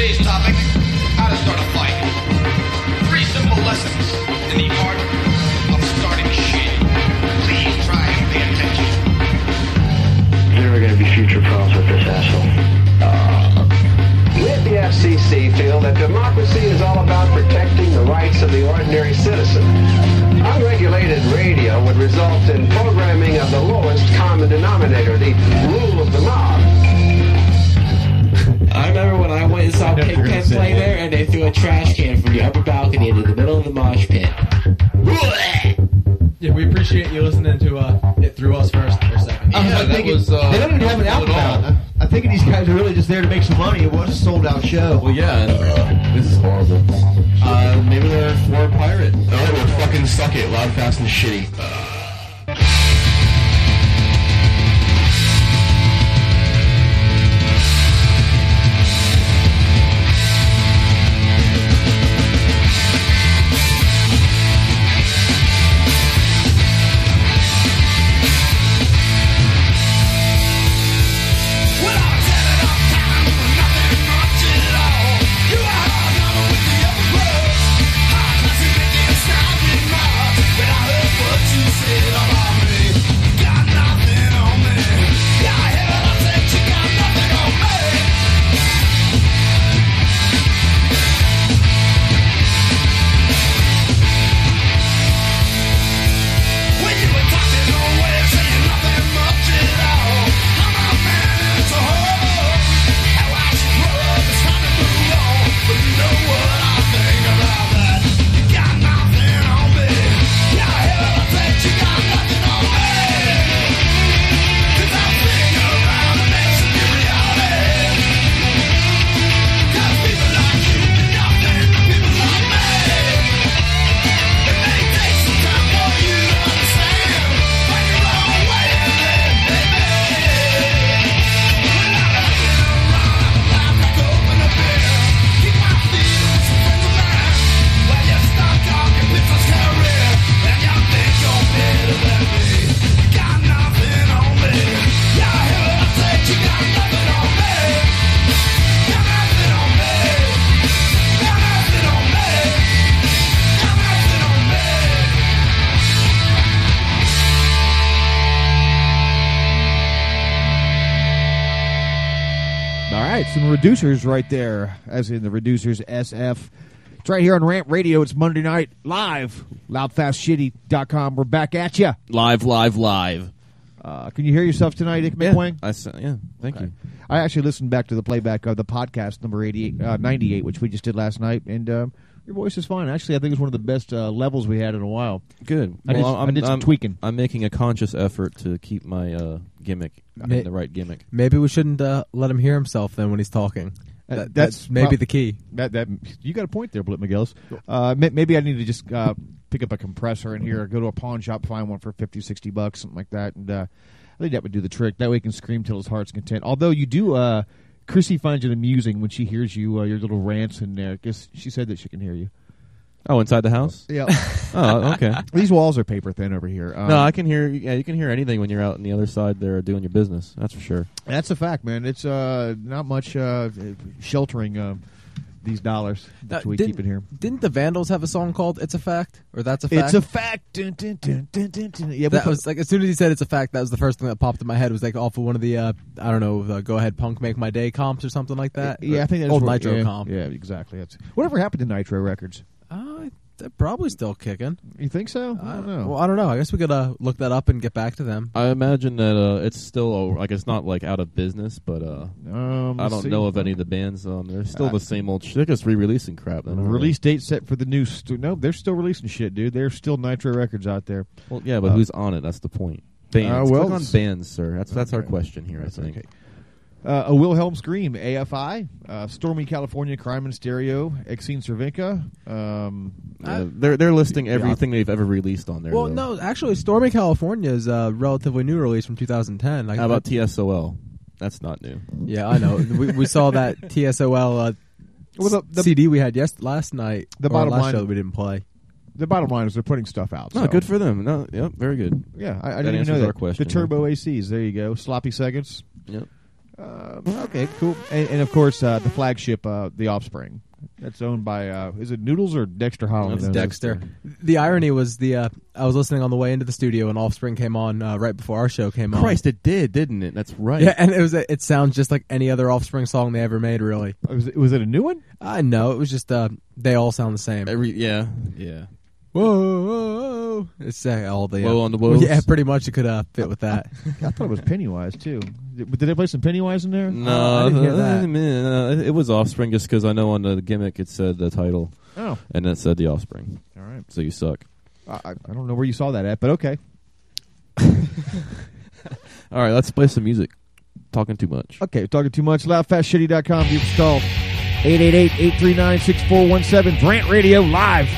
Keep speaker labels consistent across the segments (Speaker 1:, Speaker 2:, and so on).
Speaker 1: Today's topic, how to start a fight. Three simple lessons in the art of starting shit. Please try and pay attention.
Speaker 2: There are going to be future problems with this asshole.
Speaker 3: Uh, we at the FCC feel that democracy is all about protecting the rights of the ordinary citizen. Unregulated radio would result in programming of the lowest common denominator, the rule of the mob.
Speaker 4: When I went and saw Pigpen play there, and they threw a trash can from the upper balcony into the middle of the mosh pit.
Speaker 5: Yeah, we appreciate you listening to uh, it through us first for a second.
Speaker 6: I'm
Speaker 7: that
Speaker 6: thinking,
Speaker 7: was, uh,
Speaker 6: they don't even have an
Speaker 7: not
Speaker 6: album out. I'm thinking these guys are really just there to make some money. It was a sold out show.
Speaker 7: Well, yeah, and this is horrible. Uh, maybe they're for a pirate.
Speaker 8: All right, well, fucking suck it. Loud, fast, and shitty.
Speaker 9: Reducers right there, as in the reducers SF. It's right here on Rant Radio. It's Monday night live. Loudfastshitty.com. We're back at you.
Speaker 7: Live, live, live.
Speaker 9: Uh, can you hear yourself tonight, Dick
Speaker 7: Yeah,
Speaker 9: McWang?
Speaker 7: I yeah, thank you.
Speaker 9: I actually listened back to the playback of the podcast number 88, uh, 98, which we just did last night, and um, your voice is fine. Actually, I think it's one of the best uh, levels we had in a while.
Speaker 7: Good.
Speaker 9: I did,
Speaker 7: Well,
Speaker 9: I did some
Speaker 7: I'm-
Speaker 9: tweaking.
Speaker 7: I'm making a conscious effort to keep my uh, gimmick
Speaker 5: Ma-
Speaker 7: the right gimmick.
Speaker 5: Maybe we shouldn't uh, let him hear himself then when he's talking.
Speaker 9: Uh,
Speaker 5: That-
Speaker 9: that's
Speaker 5: that's maybe the key.
Speaker 9: That that you got a point there, Blip McGillis. Uh, may- maybe I need to just uh, pick up a compressor in here, go to a pawn shop, find one for 50, 60 bucks, something like that, and uh, I think that would do the trick. That way, he can scream till his heart's content. Although you do, uh, Chrissy finds it amusing when she hears you uh, your little rants in there. Because she said that she can hear you.
Speaker 7: Oh, inside the house?
Speaker 9: Yeah.
Speaker 7: oh, okay.
Speaker 9: These walls are paper thin over here. Um,
Speaker 7: no, I can hear. Yeah, you can hear anything when you're out on the other side there doing your business. That's for sure.
Speaker 9: That's a fact, man. It's uh, not much uh, sheltering uh, these dollars that we keep in here.
Speaker 5: Didn't the Vandals have a song called "It's a Fact" or "That's a Fact"?
Speaker 9: It's a fact. Dun, dun, dun. Yeah,
Speaker 5: that was like as soon as he said it's a fact, that was the first thing that popped in my head. Was like off of one of the uh, I don't know, the Go Ahead Punk Make My Day comps or something like that.
Speaker 9: Yeah,
Speaker 5: Or
Speaker 9: I think that's
Speaker 5: old Nitro
Speaker 9: yeah,
Speaker 5: comp.
Speaker 9: Yeah, exactly. That's whatever happened to Nitro Records.
Speaker 5: Uh, they're probably still kicking.
Speaker 9: You think so? I don't know.
Speaker 5: Well, I don't know. I guess we could uh, look that up and get back to them.
Speaker 7: I imagine that uh, it's still uh, like it's not like out of business, but uh,
Speaker 9: Um,
Speaker 7: I don't
Speaker 9: see.
Speaker 7: know of any of the bands. Um, they're still
Speaker 9: Uh,
Speaker 7: the same old. Sh- they're just re-releasing crap. Then.
Speaker 9: Release date set for the new. St- no, they're still releasing shit, dude. They're still Nitro Records out there.
Speaker 7: Well, yeah, but
Speaker 9: Uh,
Speaker 7: who's on it? That's the point. Bands.
Speaker 9: Uh, well,
Speaker 7: Click on bands, sir. That's that's our question here.
Speaker 9: That's
Speaker 7: I think.
Speaker 9: okay. Uh, a Wilhelm Scream, AFI, uh, Stormy California, Crime and Stereo, Exene Cervenka. Um,
Speaker 7: Uh, they're they're listing
Speaker 9: Yeah.
Speaker 7: everything they've ever released on there.
Speaker 5: Well,
Speaker 7: though.
Speaker 5: no, actually, Stormy California is a relatively new release from 2010. Like,
Speaker 7: How about TSOL? That's not new.
Speaker 5: Yeah, I know. we, we saw that TSOL uh,
Speaker 9: Well, the- the-
Speaker 5: CD we had yes last night.
Speaker 9: The
Speaker 5: or
Speaker 9: bottom
Speaker 5: last
Speaker 9: line-
Speaker 5: show that we didn't play.
Speaker 9: the bottom line is they're putting stuff out.
Speaker 7: No,
Speaker 9: so.
Speaker 7: good for them. No, yep, very good.
Speaker 9: Yeah, I, I didn't even
Speaker 7: answers
Speaker 9: know that.
Speaker 7: our question,
Speaker 9: the Turbo ACs. There you go. Sloppy seconds.
Speaker 7: Yep.
Speaker 10: Uh, okay, cool. And, and of course, uh, the flagship, uh, The Offspring. That's owned by, uh, is it Noodles or Dexter Holland?
Speaker 11: That's
Speaker 10: owns it?
Speaker 11: Dexter.
Speaker 5: The irony was the uh, I was listening on the way into the studio and Offspring came on uh, right before our show came on.
Speaker 11: Christ, it did, didn't it? That's right.
Speaker 5: Yeah, and it was it sounds just like any other Offspring song they ever made. Really,
Speaker 10: Was it, was it a new one?
Speaker 5: I know it was just uh, they all sound the same.
Speaker 11: Every yeah, yeah.
Speaker 5: Whoa, whoa, whoa. It's uh, all the
Speaker 11: Whoa
Speaker 5: uh,
Speaker 11: on the woes.
Speaker 5: Yeah, pretty much it could uh, fit with that.
Speaker 10: I thought it was Pennywise, too. Did, did they play some Pennywise in there?
Speaker 11: No,
Speaker 5: I didn't hear that.
Speaker 11: man, uh, it was Offspring just because I know on the gimmick it said the title
Speaker 10: Oh,
Speaker 11: and it said the Offspring.
Speaker 10: all right.
Speaker 11: So you suck.
Speaker 10: I, I I don't know where you saw that at, but okay.
Speaker 11: All right, let's play some music. Talking too much.
Speaker 10: Okay, talking too much. Loudfastshitty.com. You can call 888-839-6417. Rant Radio live.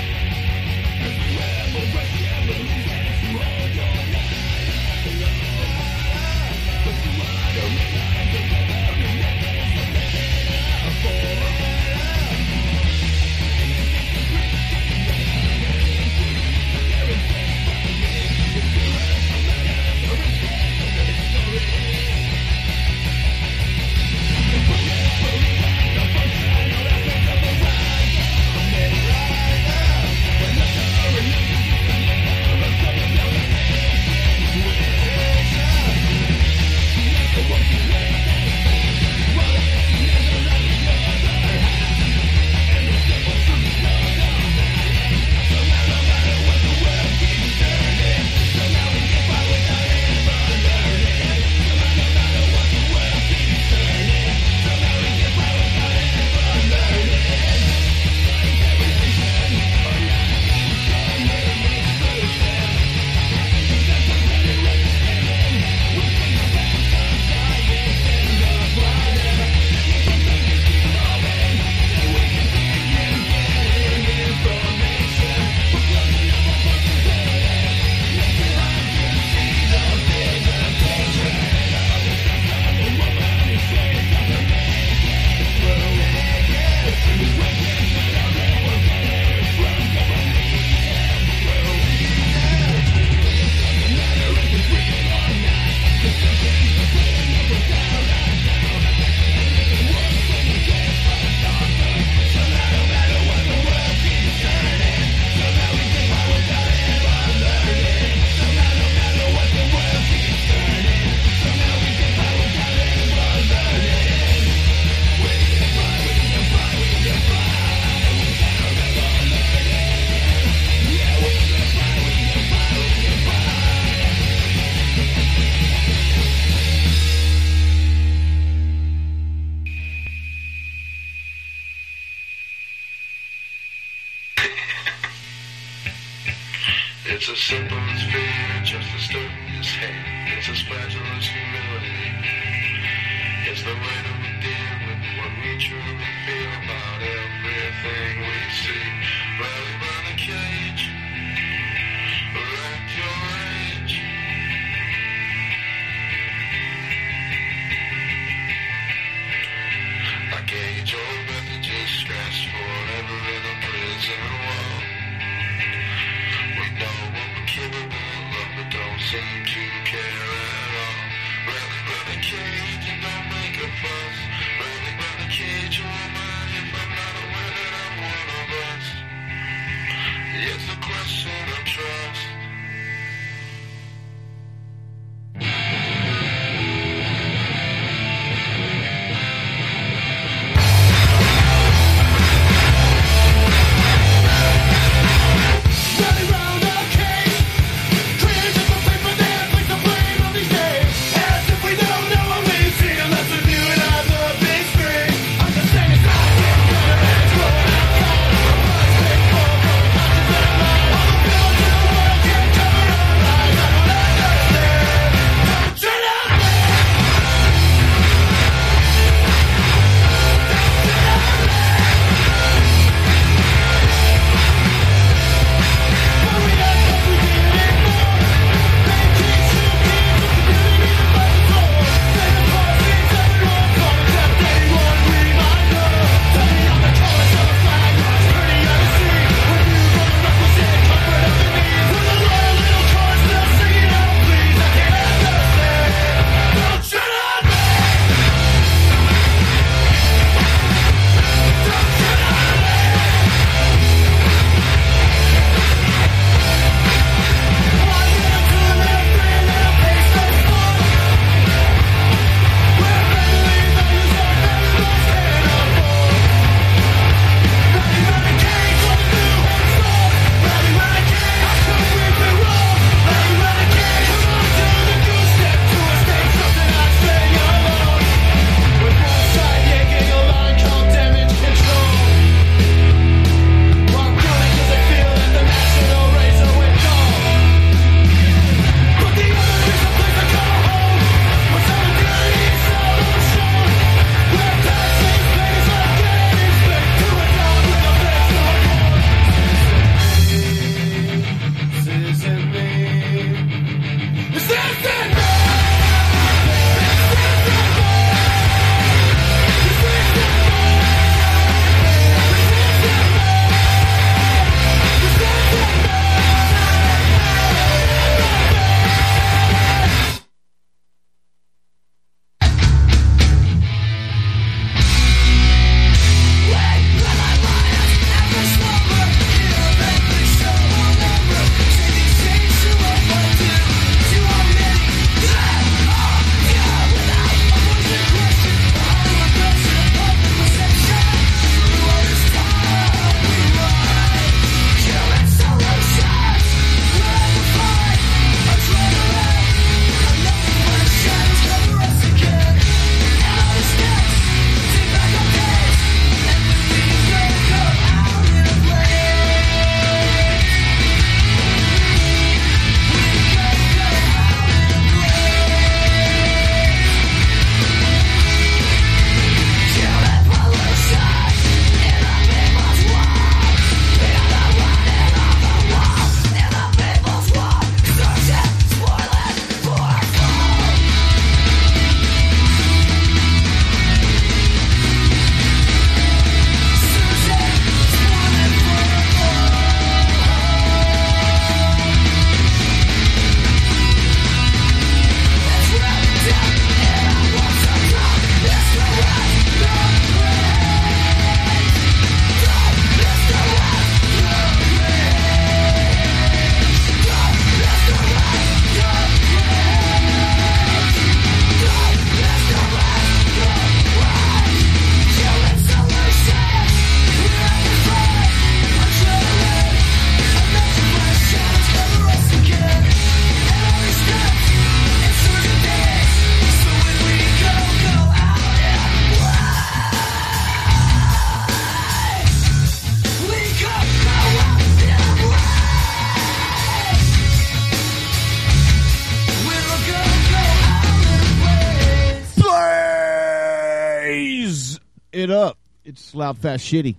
Speaker 9: Loud, fast, shitty.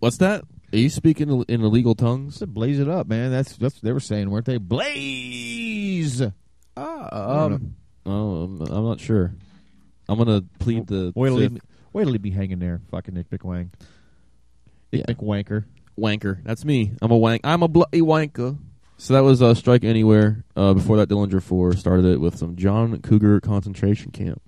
Speaker 11: What's that? Are you speaking in illegal tongues?
Speaker 9: said blaze it up, man. That's that's what they were saying, weren't they? Blaze.
Speaker 5: Ah, um,
Speaker 11: Oh, I'm, I'm not sure. I'm gonna plead the
Speaker 9: Wait till he, wait till he be hanging there, fucking Nick McWang. Nick
Speaker 11: Yeah.
Speaker 9: McWanker.
Speaker 11: wanker. That's me. I'm a wank. I'm a bloody wanker. So that was uh, Strike Anywhere. Uh, before that, Dillinger Four started it with some John Cougar concentration camp,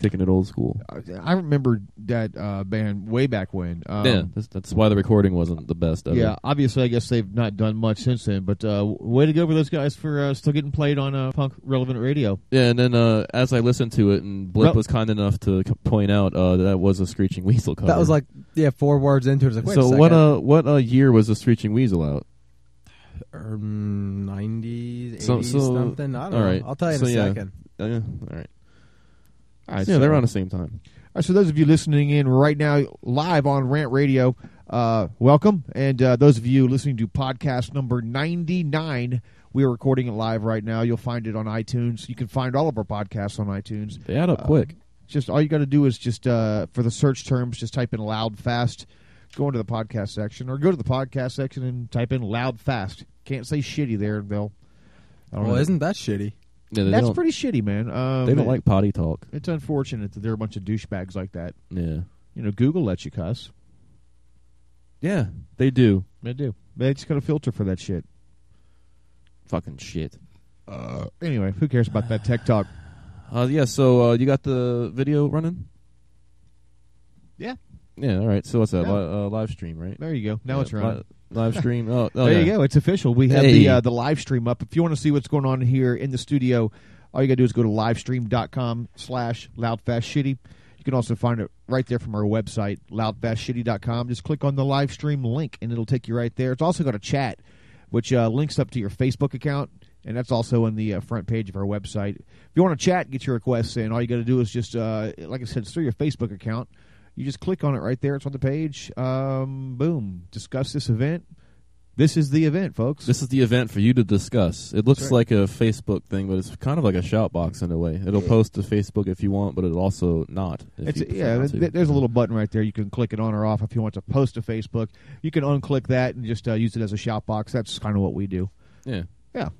Speaker 11: taking it old school.
Speaker 9: I- I remember that uh, band way back when. Um,
Speaker 11: yeah, that's, that's why the recording wasn't the best ever.
Speaker 9: Yeah, obviously, I guess they've not done much since then. But uh, way to go for those guys for uh, still getting played on uh, punk relevant radio.
Speaker 11: Yeah, and then uh, as I listened to it, and Blip
Speaker 9: Well-
Speaker 11: was kind enough to c- point out uh, that was a Screeching Weasel cover.
Speaker 5: that was like yeah, four words into it. It's like, wait
Speaker 11: so
Speaker 5: a
Speaker 11: what? Uh, what uh, year was the Screeching Weasel out?
Speaker 5: Um, 90s, 80s,
Speaker 11: So- so-
Speaker 5: something. I don't
Speaker 11: all
Speaker 5: know.
Speaker 11: right.
Speaker 5: I'll tell you
Speaker 11: So,
Speaker 5: in a
Speaker 11: yeah.
Speaker 5: second.
Speaker 11: Uh, yeah, all right.
Speaker 9: All right,
Speaker 11: yeah,
Speaker 9: so-
Speaker 11: they're on the same time.
Speaker 9: All right, so those of you listening in right now live on Rant Radio, uh, welcome. And uh, those of you listening to podcast number 99, we are recording it live right now. You'll find it on iTunes. You can find all of our podcasts on iTunes.
Speaker 11: They add up
Speaker 9: Uh,
Speaker 11: quick.
Speaker 9: Just all you got to do is just uh, for the search terms, just type in loud fast, go into the podcast section, or go to the podcast section and type in loud fast. Can't say shitty there. They'll. I don't
Speaker 5: Well,
Speaker 9: know.
Speaker 5: isn't that shitty?
Speaker 11: Yeah,
Speaker 9: That's pretty shitty, man. Um,
Speaker 11: They don't like potty talk.
Speaker 9: It's unfortunate that there are a bunch of douchebags like that.
Speaker 11: Yeah,
Speaker 9: You know, Google lets you cuss.
Speaker 11: yeah, they do.
Speaker 9: They do. They just got a filter for that shit.
Speaker 11: Fucking shit.
Speaker 9: Uh, anyway, who cares about that tech talk?
Speaker 11: Uh, yeah, so uh, you got the video running?
Speaker 9: Yeah.
Speaker 11: Yeah, all right. So what's that?
Speaker 9: Yeah.
Speaker 11: Li- uh, live stream, right?
Speaker 9: There you go. Now
Speaker 11: Yeah,
Speaker 9: it's running.
Speaker 11: li- live stream. Oh, oh,
Speaker 9: there
Speaker 11: yeah.
Speaker 9: you go. It's official. We have
Speaker 11: Hey.
Speaker 9: the uh, the live stream up. If you want to see what's going on here in the studio, all you got to do is go to livestream.com slash loudfastshitty. You can also find it right there from our website, loudfastshitty.com. Just click on the live stream link, and it'll take you right there. It's also got a chat, which uh, links up to your Facebook account, and that's also on the uh, front page of our website. If you want to chat, get your requests in, all you got to do is just, uh, like I said, it's through your Facebook account. You just click on it right there. It's on the page. Um, boom. Discuss this event. This is the event, folks.
Speaker 11: This is the event for you to discuss. It looks
Speaker 9: right.
Speaker 11: like a Facebook thing, but it's kind of like a shout box in a way. It'll post to Facebook if you want, but it'll also not. If
Speaker 9: It's yeah.
Speaker 11: not
Speaker 9: th- There's a little button right there. You can click it on or off if you want to post to Facebook. You can unclick that and just uh, use it as a shout box. That's kind of what we do.
Speaker 11: yeah,
Speaker 9: Yeah,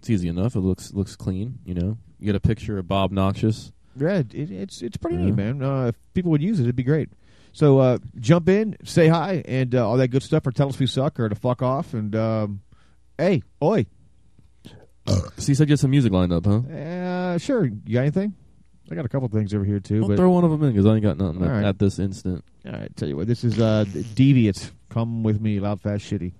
Speaker 11: it's easy enough. It looks looks clean. You know, you get a picture of Bob Noxious.
Speaker 9: Yeah. It, it's it's pretty
Speaker 11: Yeah.
Speaker 9: neat, man. Uh, if people would use it, it'd be great. So uh, jump in, say hi, and uh, all that good stuff, or tell us we suck, or to fuck off. And um, hey, oi,
Speaker 11: So you said you had some music lined up, huh?
Speaker 9: uh, sure. You got anything? I got a couple things over here too.
Speaker 11: I'll
Speaker 9: but
Speaker 11: throw one of them in because I ain't got nothing at,
Speaker 9: right.
Speaker 11: at this instant.
Speaker 9: all right, tell you what, this is uh. Come with me, loud, fast, shitty.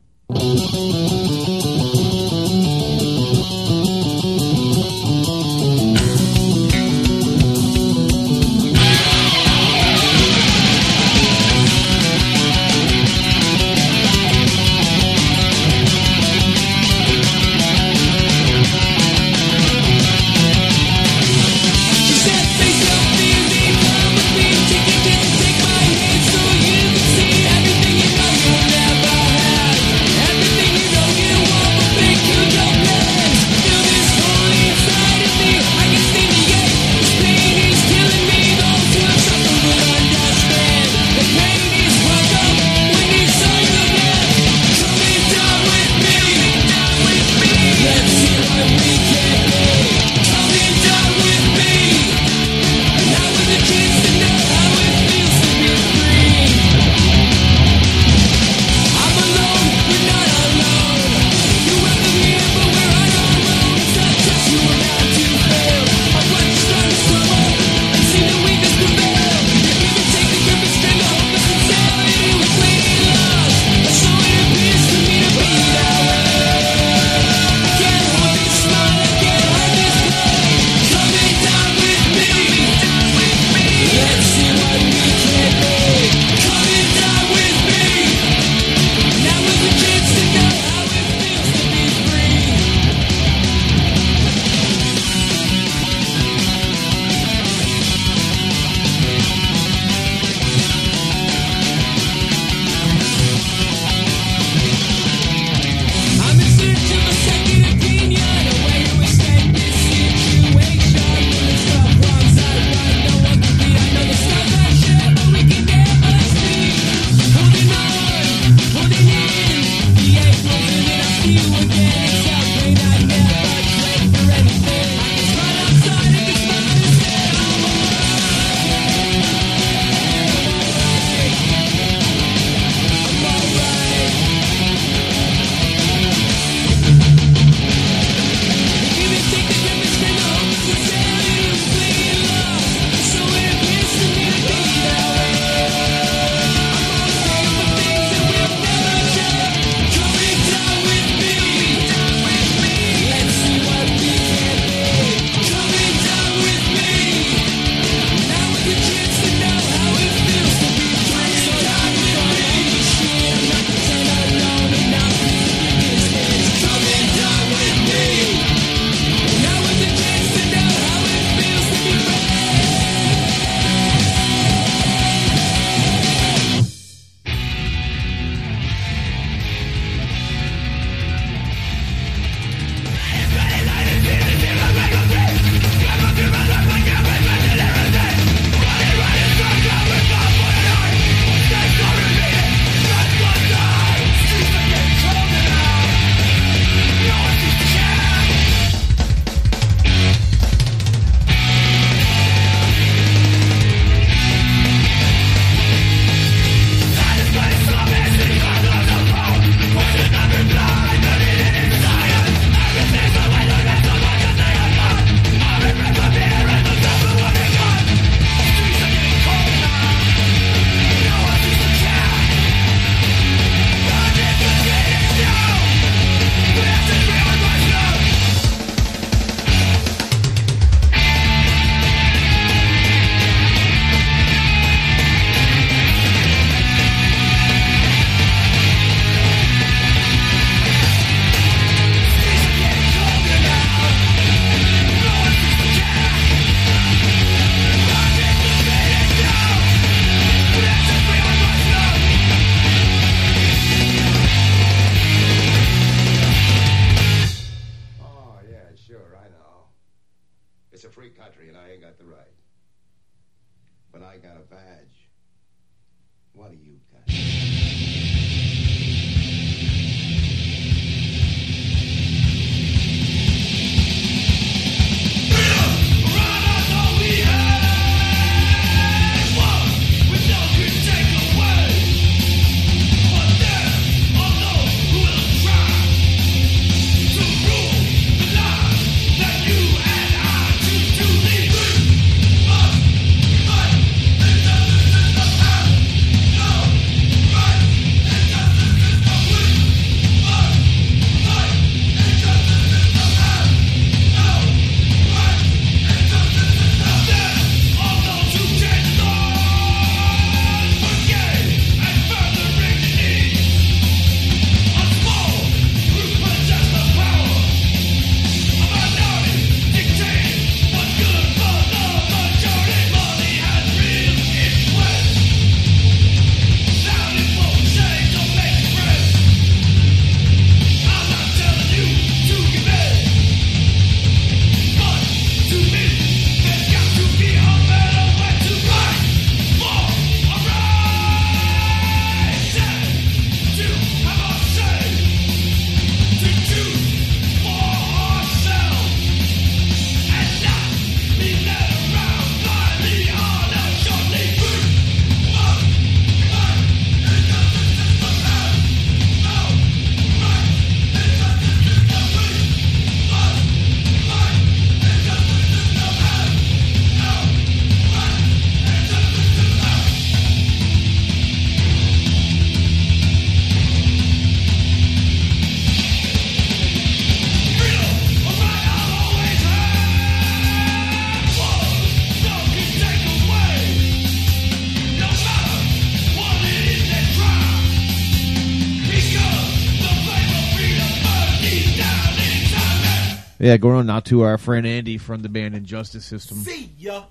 Speaker 9: Yeah, going on now to our friend Andy from the band Injustice System.
Speaker 12: See ya.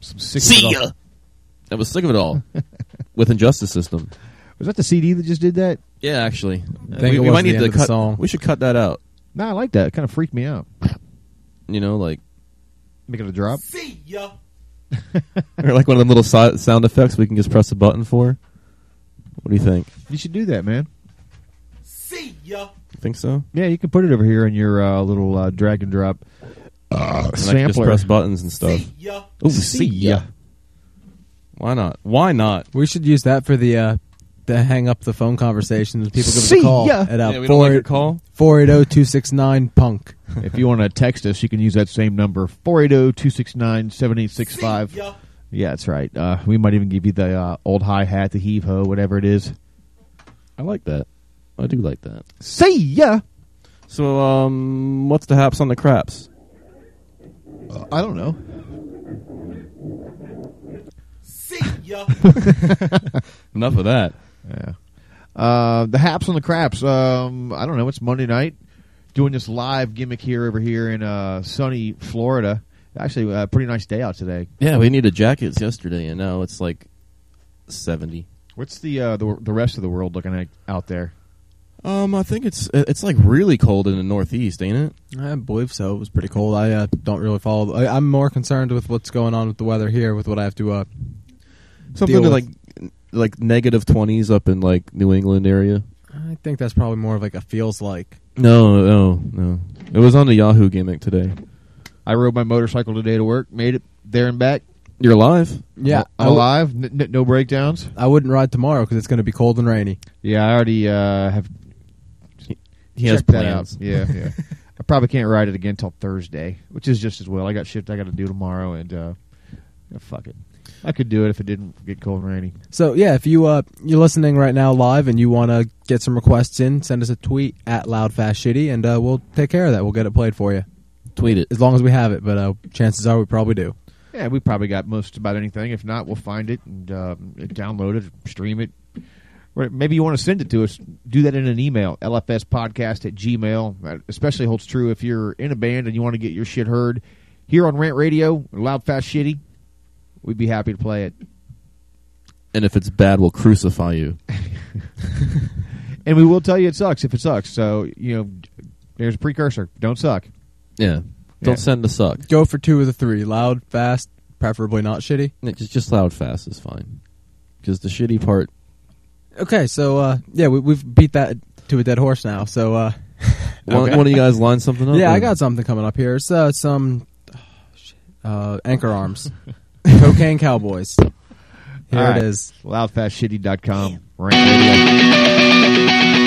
Speaker 9: Some sick
Speaker 11: See
Speaker 9: of it all.
Speaker 11: ya. I was sick of it all with Injustice System.
Speaker 9: Was that the CD that just did that?
Speaker 11: Yeah, actually,
Speaker 5: I think
Speaker 11: we,
Speaker 5: it
Speaker 11: we might
Speaker 5: the
Speaker 11: need
Speaker 5: end
Speaker 11: to
Speaker 5: of the
Speaker 11: cut.
Speaker 5: song.
Speaker 11: We should cut that out.
Speaker 9: No, I like that. It kind of freaked me out.
Speaker 11: You know, like
Speaker 9: Make it a drop.
Speaker 12: See ya.
Speaker 11: or like one of them little si sound effects we can just press a button for. What do you think?
Speaker 9: You should do that, man.
Speaker 12: See ya.
Speaker 11: You think so?
Speaker 9: Yeah, you can put it over here in your uh, little uh, drag and drop uh,
Speaker 11: And I can just
Speaker 9: sampler.
Speaker 11: press buttons and stuff.
Speaker 12: See ya.
Speaker 11: Ooh,
Speaker 9: See
Speaker 11: see
Speaker 9: ya.
Speaker 11: ya. Why not? Why not?
Speaker 5: We should use that for the uh, the hang up the phone conversations. People give us
Speaker 9: See
Speaker 5: a call
Speaker 9: ya.
Speaker 5: at uh,
Speaker 11: Yeah, we don't like your call.
Speaker 5: 480-269 punk.
Speaker 9: if you want to text us, you can use that same number, oh, 480-269-7865. Yeah, that's right. Uh, we might even give you the uh, old hi-hat, the heave-ho, whatever it is.
Speaker 11: I like that. I do like that.
Speaker 9: See ya!
Speaker 11: So, um, what's the haps on the craps?
Speaker 9: I don't know.
Speaker 12: See ya.
Speaker 11: Enough of that.
Speaker 9: Yeah. Uh, the haps on the craps. Um, I don't know. It's Monday night. Doing this live gimmick here over here in uh, sunny Florida. Actually, a pretty nice day out today.
Speaker 11: Yeah, we needed jackets yesterday, and now it's like seventy.
Speaker 9: What's the uh, the the rest of the world looking at out there?
Speaker 11: Um, I think it's it's like really cold in the Northeast, ain't it?
Speaker 5: I believe so. It was pretty cold. I uh, don't really follow. I, I'm more concerned with what's going on with the weather here, with what I have to uh,
Speaker 11: Something
Speaker 5: deal
Speaker 11: to
Speaker 5: with.
Speaker 11: like like negative twenties up in like New England area.
Speaker 5: I think that's probably more of like a feels like.
Speaker 11: No, no, no. It was on the Yahoo gimmick today.
Speaker 9: I rode my motorcycle today to work. Made it there and back.
Speaker 11: You're alive.
Speaker 5: Yeah, I
Speaker 9: I'm alive. N- n- no breakdowns.
Speaker 5: I wouldn't ride tomorrow because it's going to be cold and rainy.
Speaker 9: Yeah, I already uh, have
Speaker 11: He has
Speaker 9: checked that
Speaker 11: plans.
Speaker 9: out. Yeah, yeah. I probably can't ride it again till Thursday, which is just as well. I got shit I got to do tomorrow, and uh, fuck it. I could do it if it didn't get cold and rainy.
Speaker 5: So yeah, if you uh you're listening right now live and you want to get some requests in, send us a tweet at loudfastshitty and uh, we'll take care of that. We'll get it played for you
Speaker 11: Tweet it.
Speaker 5: as long as we have it. But uh, chances are we probably do.
Speaker 9: Yeah, we probably got most about anything. If not, we'll find it and uh, download it, stream it. Or maybe you want to send it to us. Do that in an email, lfspodcast at gmail. That especially holds true if you're in a band and you want to get your shit heard here on Rant Radio, Loud Fast Shitty. We'd be happy to play it.
Speaker 11: And if it's bad, we'll crucify you.
Speaker 9: And we will tell you it sucks if it sucks. So, you know, there's a precursor. Don't suck.
Speaker 11: Yeah. Don't
Speaker 9: Yeah.
Speaker 11: send the suck.
Speaker 5: Go for two of the three: loud, fast, preferably not shitty.
Speaker 11: Yeah, Just just loud fast is fine. because the shitty part.
Speaker 5: Okay, so uh, yeah, we, we've beat that to a dead horse now. So uh,
Speaker 11: One,
Speaker 5: okay.
Speaker 11: one of you guys line something up.
Speaker 5: Yeah,
Speaker 11: or-
Speaker 5: I got something coming up here. It's uh, some oh, uh, anchor arms, cocaine cowboys. Here
Speaker 13: All
Speaker 5: it
Speaker 13: right.
Speaker 5: is.
Speaker 13: Loudfastshitty.com. Rant radio.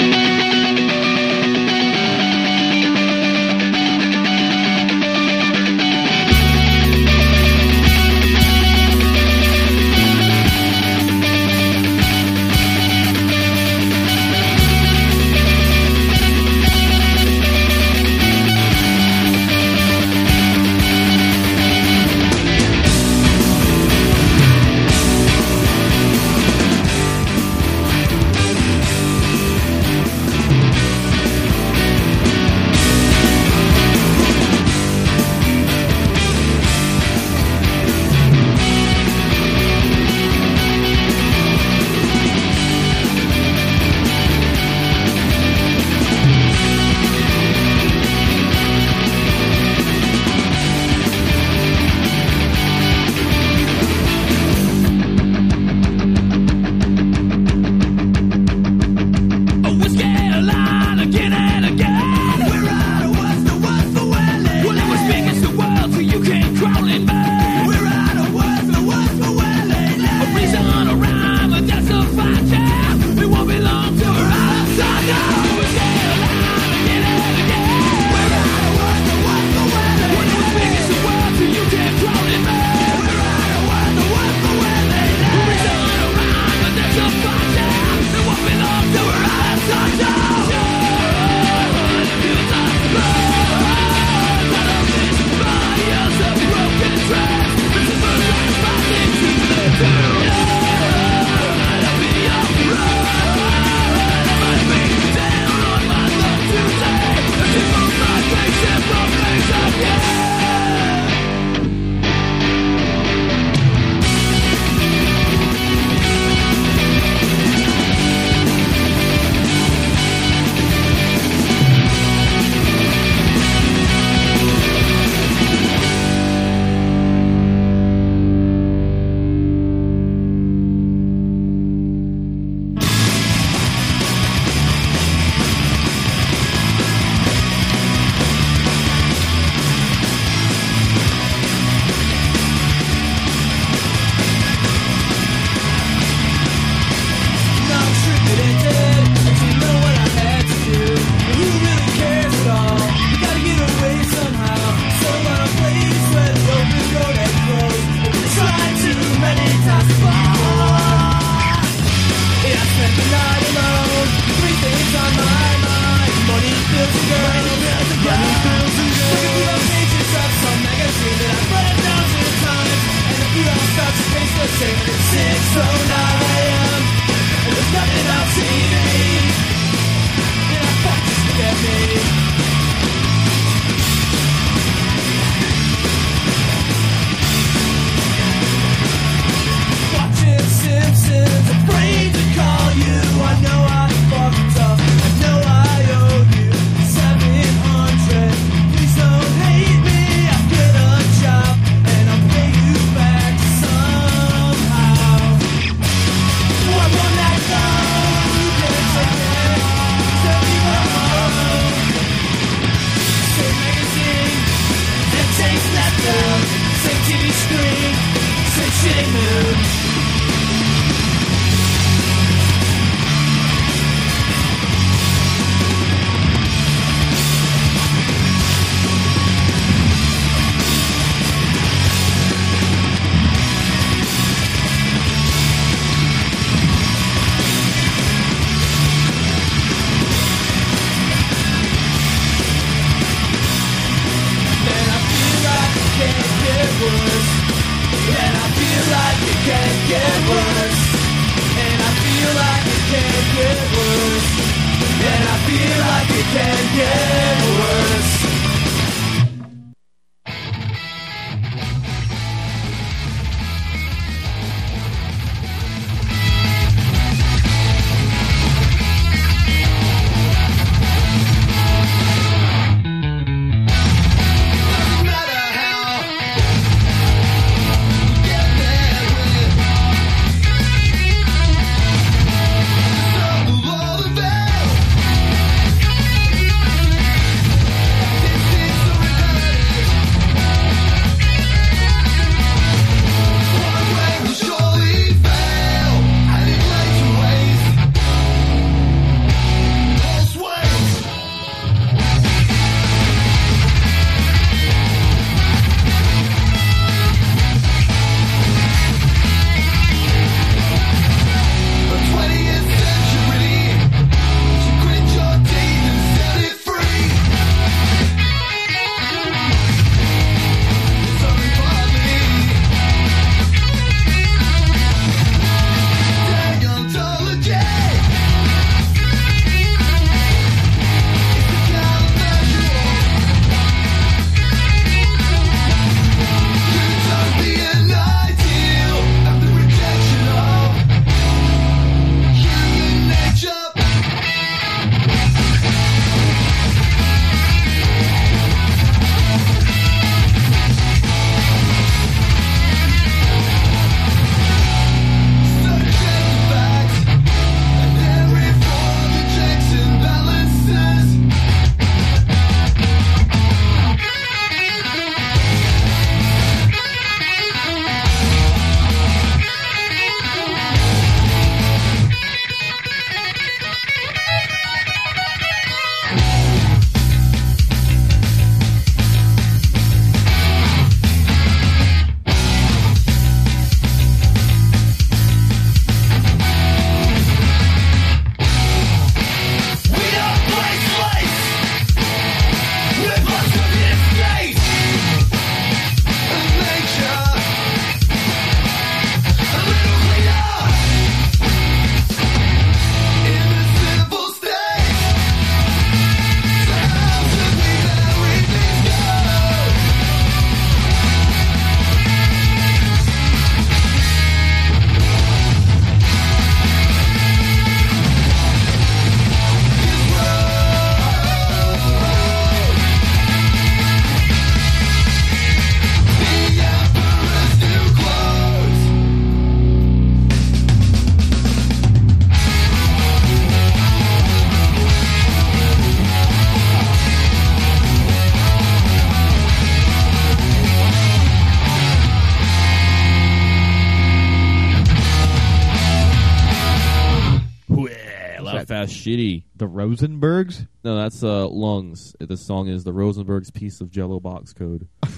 Speaker 9: Rosenbergs?
Speaker 11: No, that's uh, Lungs. The song is the Rosenbergs piece of Jello box code. I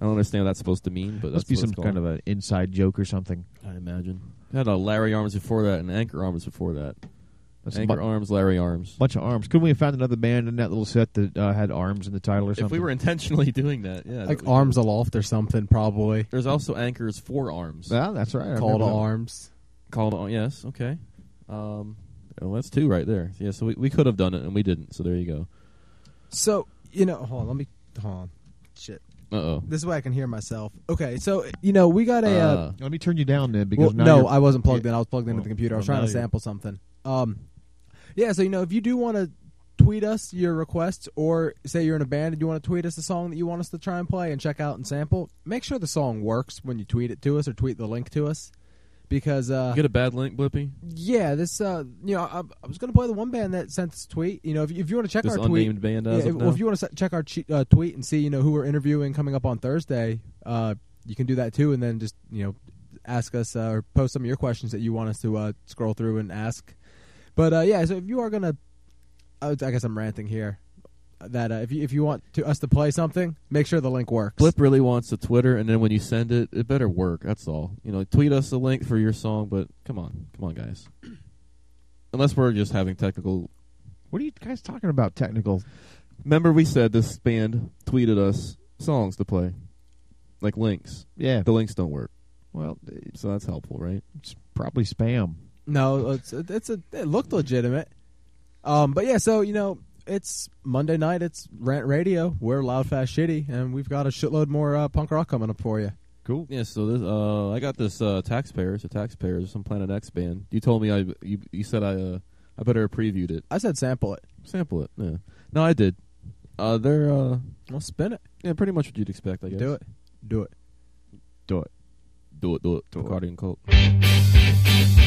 Speaker 11: don't understand what that's supposed to mean, but
Speaker 9: Must
Speaker 11: that's
Speaker 9: be
Speaker 11: what
Speaker 9: some
Speaker 11: it's
Speaker 9: kind of an inside joke or something.
Speaker 11: I imagine. I Had a Larry Arms before that and Anchor Arms before that.
Speaker 9: That's
Speaker 11: Anchor Arms, Larry Arms.
Speaker 9: Bunch of arms. Couldn't we have found another band in that little set that uh, had arms in the title or something?
Speaker 11: If we were intentionally doing that, yeah.
Speaker 5: like
Speaker 11: would-
Speaker 5: arms aloft or something, probably.
Speaker 11: There's also Anchor's Four Arms.
Speaker 9: Yeah, that's right. I
Speaker 5: Call to
Speaker 9: that.
Speaker 5: arms.
Speaker 11: Called on, yes, okay. Um, well, that's two right there. Yeah, so we, we could have done it and we didn't. So there you go.
Speaker 5: So you know, hold on. Let me hold on. Shit.
Speaker 11: Uh oh.
Speaker 5: This way I can hear myself. Okay, so you know we got a. Uh,
Speaker 9: Let me turn you down then because
Speaker 5: well,
Speaker 9: now
Speaker 5: no, I wasn't plugged
Speaker 9: Yeah.
Speaker 5: in. I was plugged into
Speaker 9: Well,
Speaker 5: the computer. I was
Speaker 9: well,
Speaker 5: trying to sample something. Um, yeah. So you know, if you do want to tweet us your requests, or say you're in a band and you want to tweet us a song that you want us to try and play and check out and sample, make sure the song works when you tweet it to us or tweet the link to us, because uh,
Speaker 11: You get a bad link, Blippy?
Speaker 5: yeah, this uh, you know, I, I was going to play the one band that sent this tweet. You know, if, if you want to check
Speaker 11: This
Speaker 5: our tweet,
Speaker 11: unnamed band
Speaker 5: yeah, if, well, if you want to check our uh, tweet and see, you know, who we're interviewing coming up on Thursday, uh, you can do that too, and then just you know, ask us uh, or post some of your questions that you want us to uh, scroll through and ask. But uh, yeah, so if you are gonna, I guess I'm ranting here. That uh, if you if you want to us to play something, make sure the link works.
Speaker 11: Blip really wants a Twitter, and then when you send it, it better work. That's all. You know, tweet us a link for your song, but come on, come on, guys. Unless we're just having technical.
Speaker 9: What are you guys talking about? Technical?
Speaker 11: Remember, we said this band tweeted us songs to play, like links.
Speaker 9: Yeah.
Speaker 11: the links don't work.
Speaker 9: Well,
Speaker 11: so that's helpful, right?
Speaker 9: It's probably spam.
Speaker 5: No, it's it's a it looked legitimate. Um, but yeah, so you know, it's Monday night. It's Rant Radio. We're loud, fast, shitty, and we've got a shitload more uh, punk rock coming up for you.
Speaker 9: Cool.
Speaker 11: Yeah. So this, uh, I got this uh, taxpayers, the taxpayers, some Planet X band. You told me I, you, you said I, uh, I better have previewed it.
Speaker 5: I said sample it.
Speaker 11: Sample it. Yeah. No, I did. Uh, they're uh,
Speaker 5: well, spin it.
Speaker 11: Yeah, pretty much what you'd expect. I guess.
Speaker 5: Do it. Do it.
Speaker 9: Do it.
Speaker 11: Do it. Do it. Do it. Coke.
Speaker 14: Throw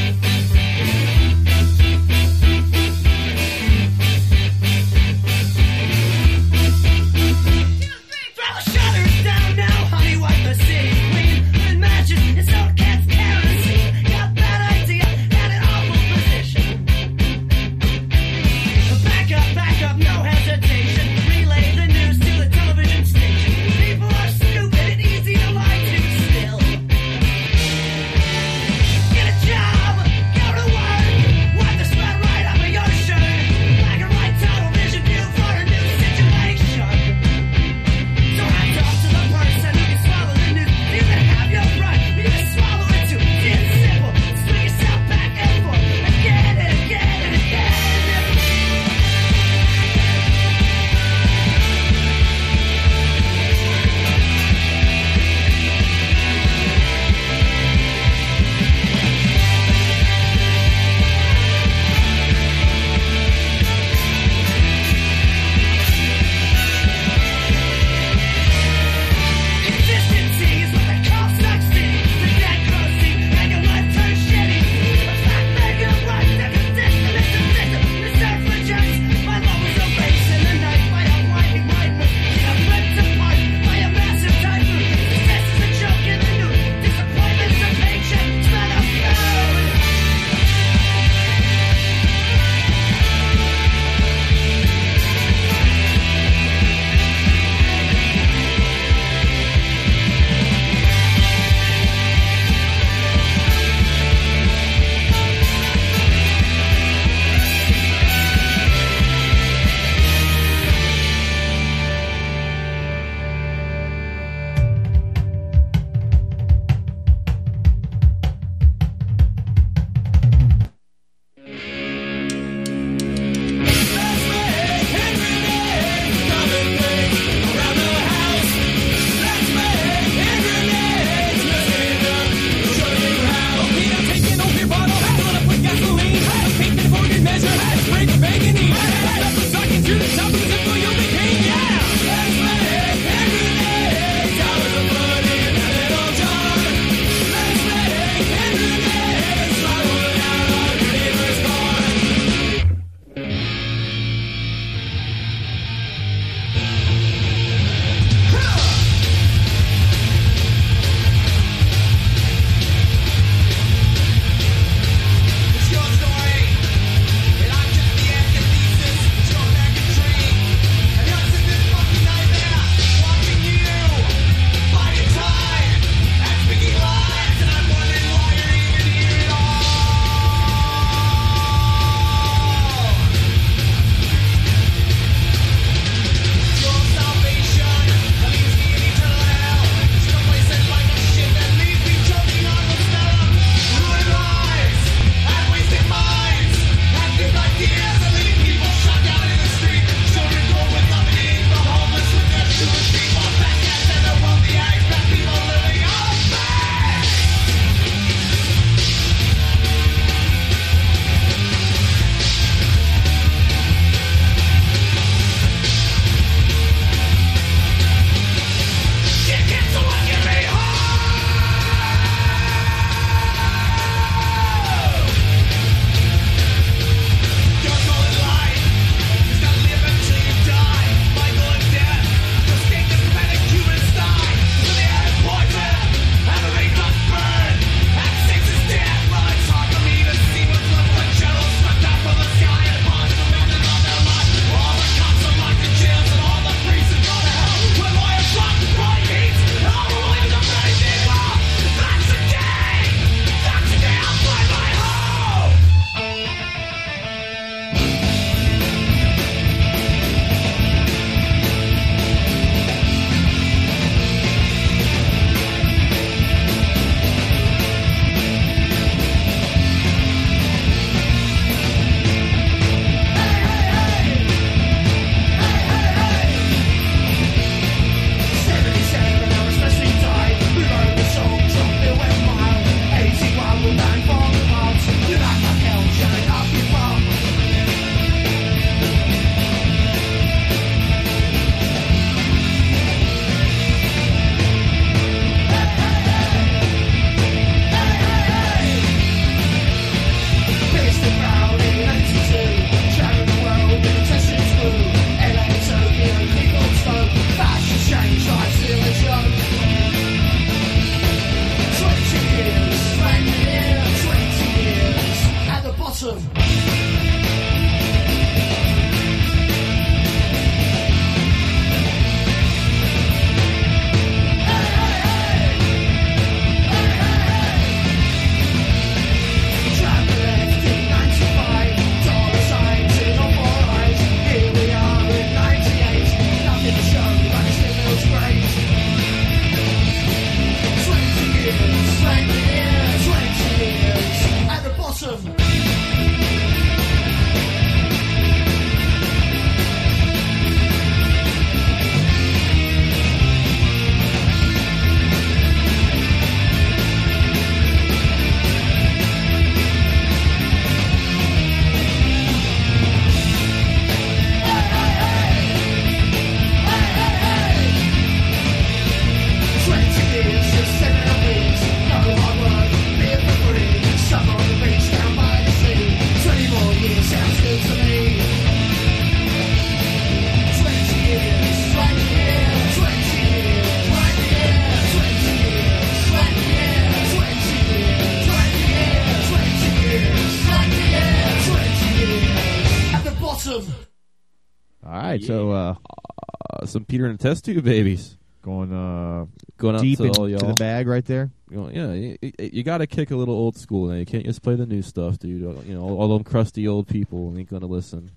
Speaker 11: Peter and the Test Tube babies.
Speaker 9: going uh,
Speaker 11: Going out
Speaker 9: deep
Speaker 11: to
Speaker 9: into
Speaker 11: all y'all.
Speaker 9: the bag right there.
Speaker 11: You know, yeah, you, you got to kick a little old school. Now. You can't just play the new stuff, dude. You know, all, all them crusty old people ain't gonna listen.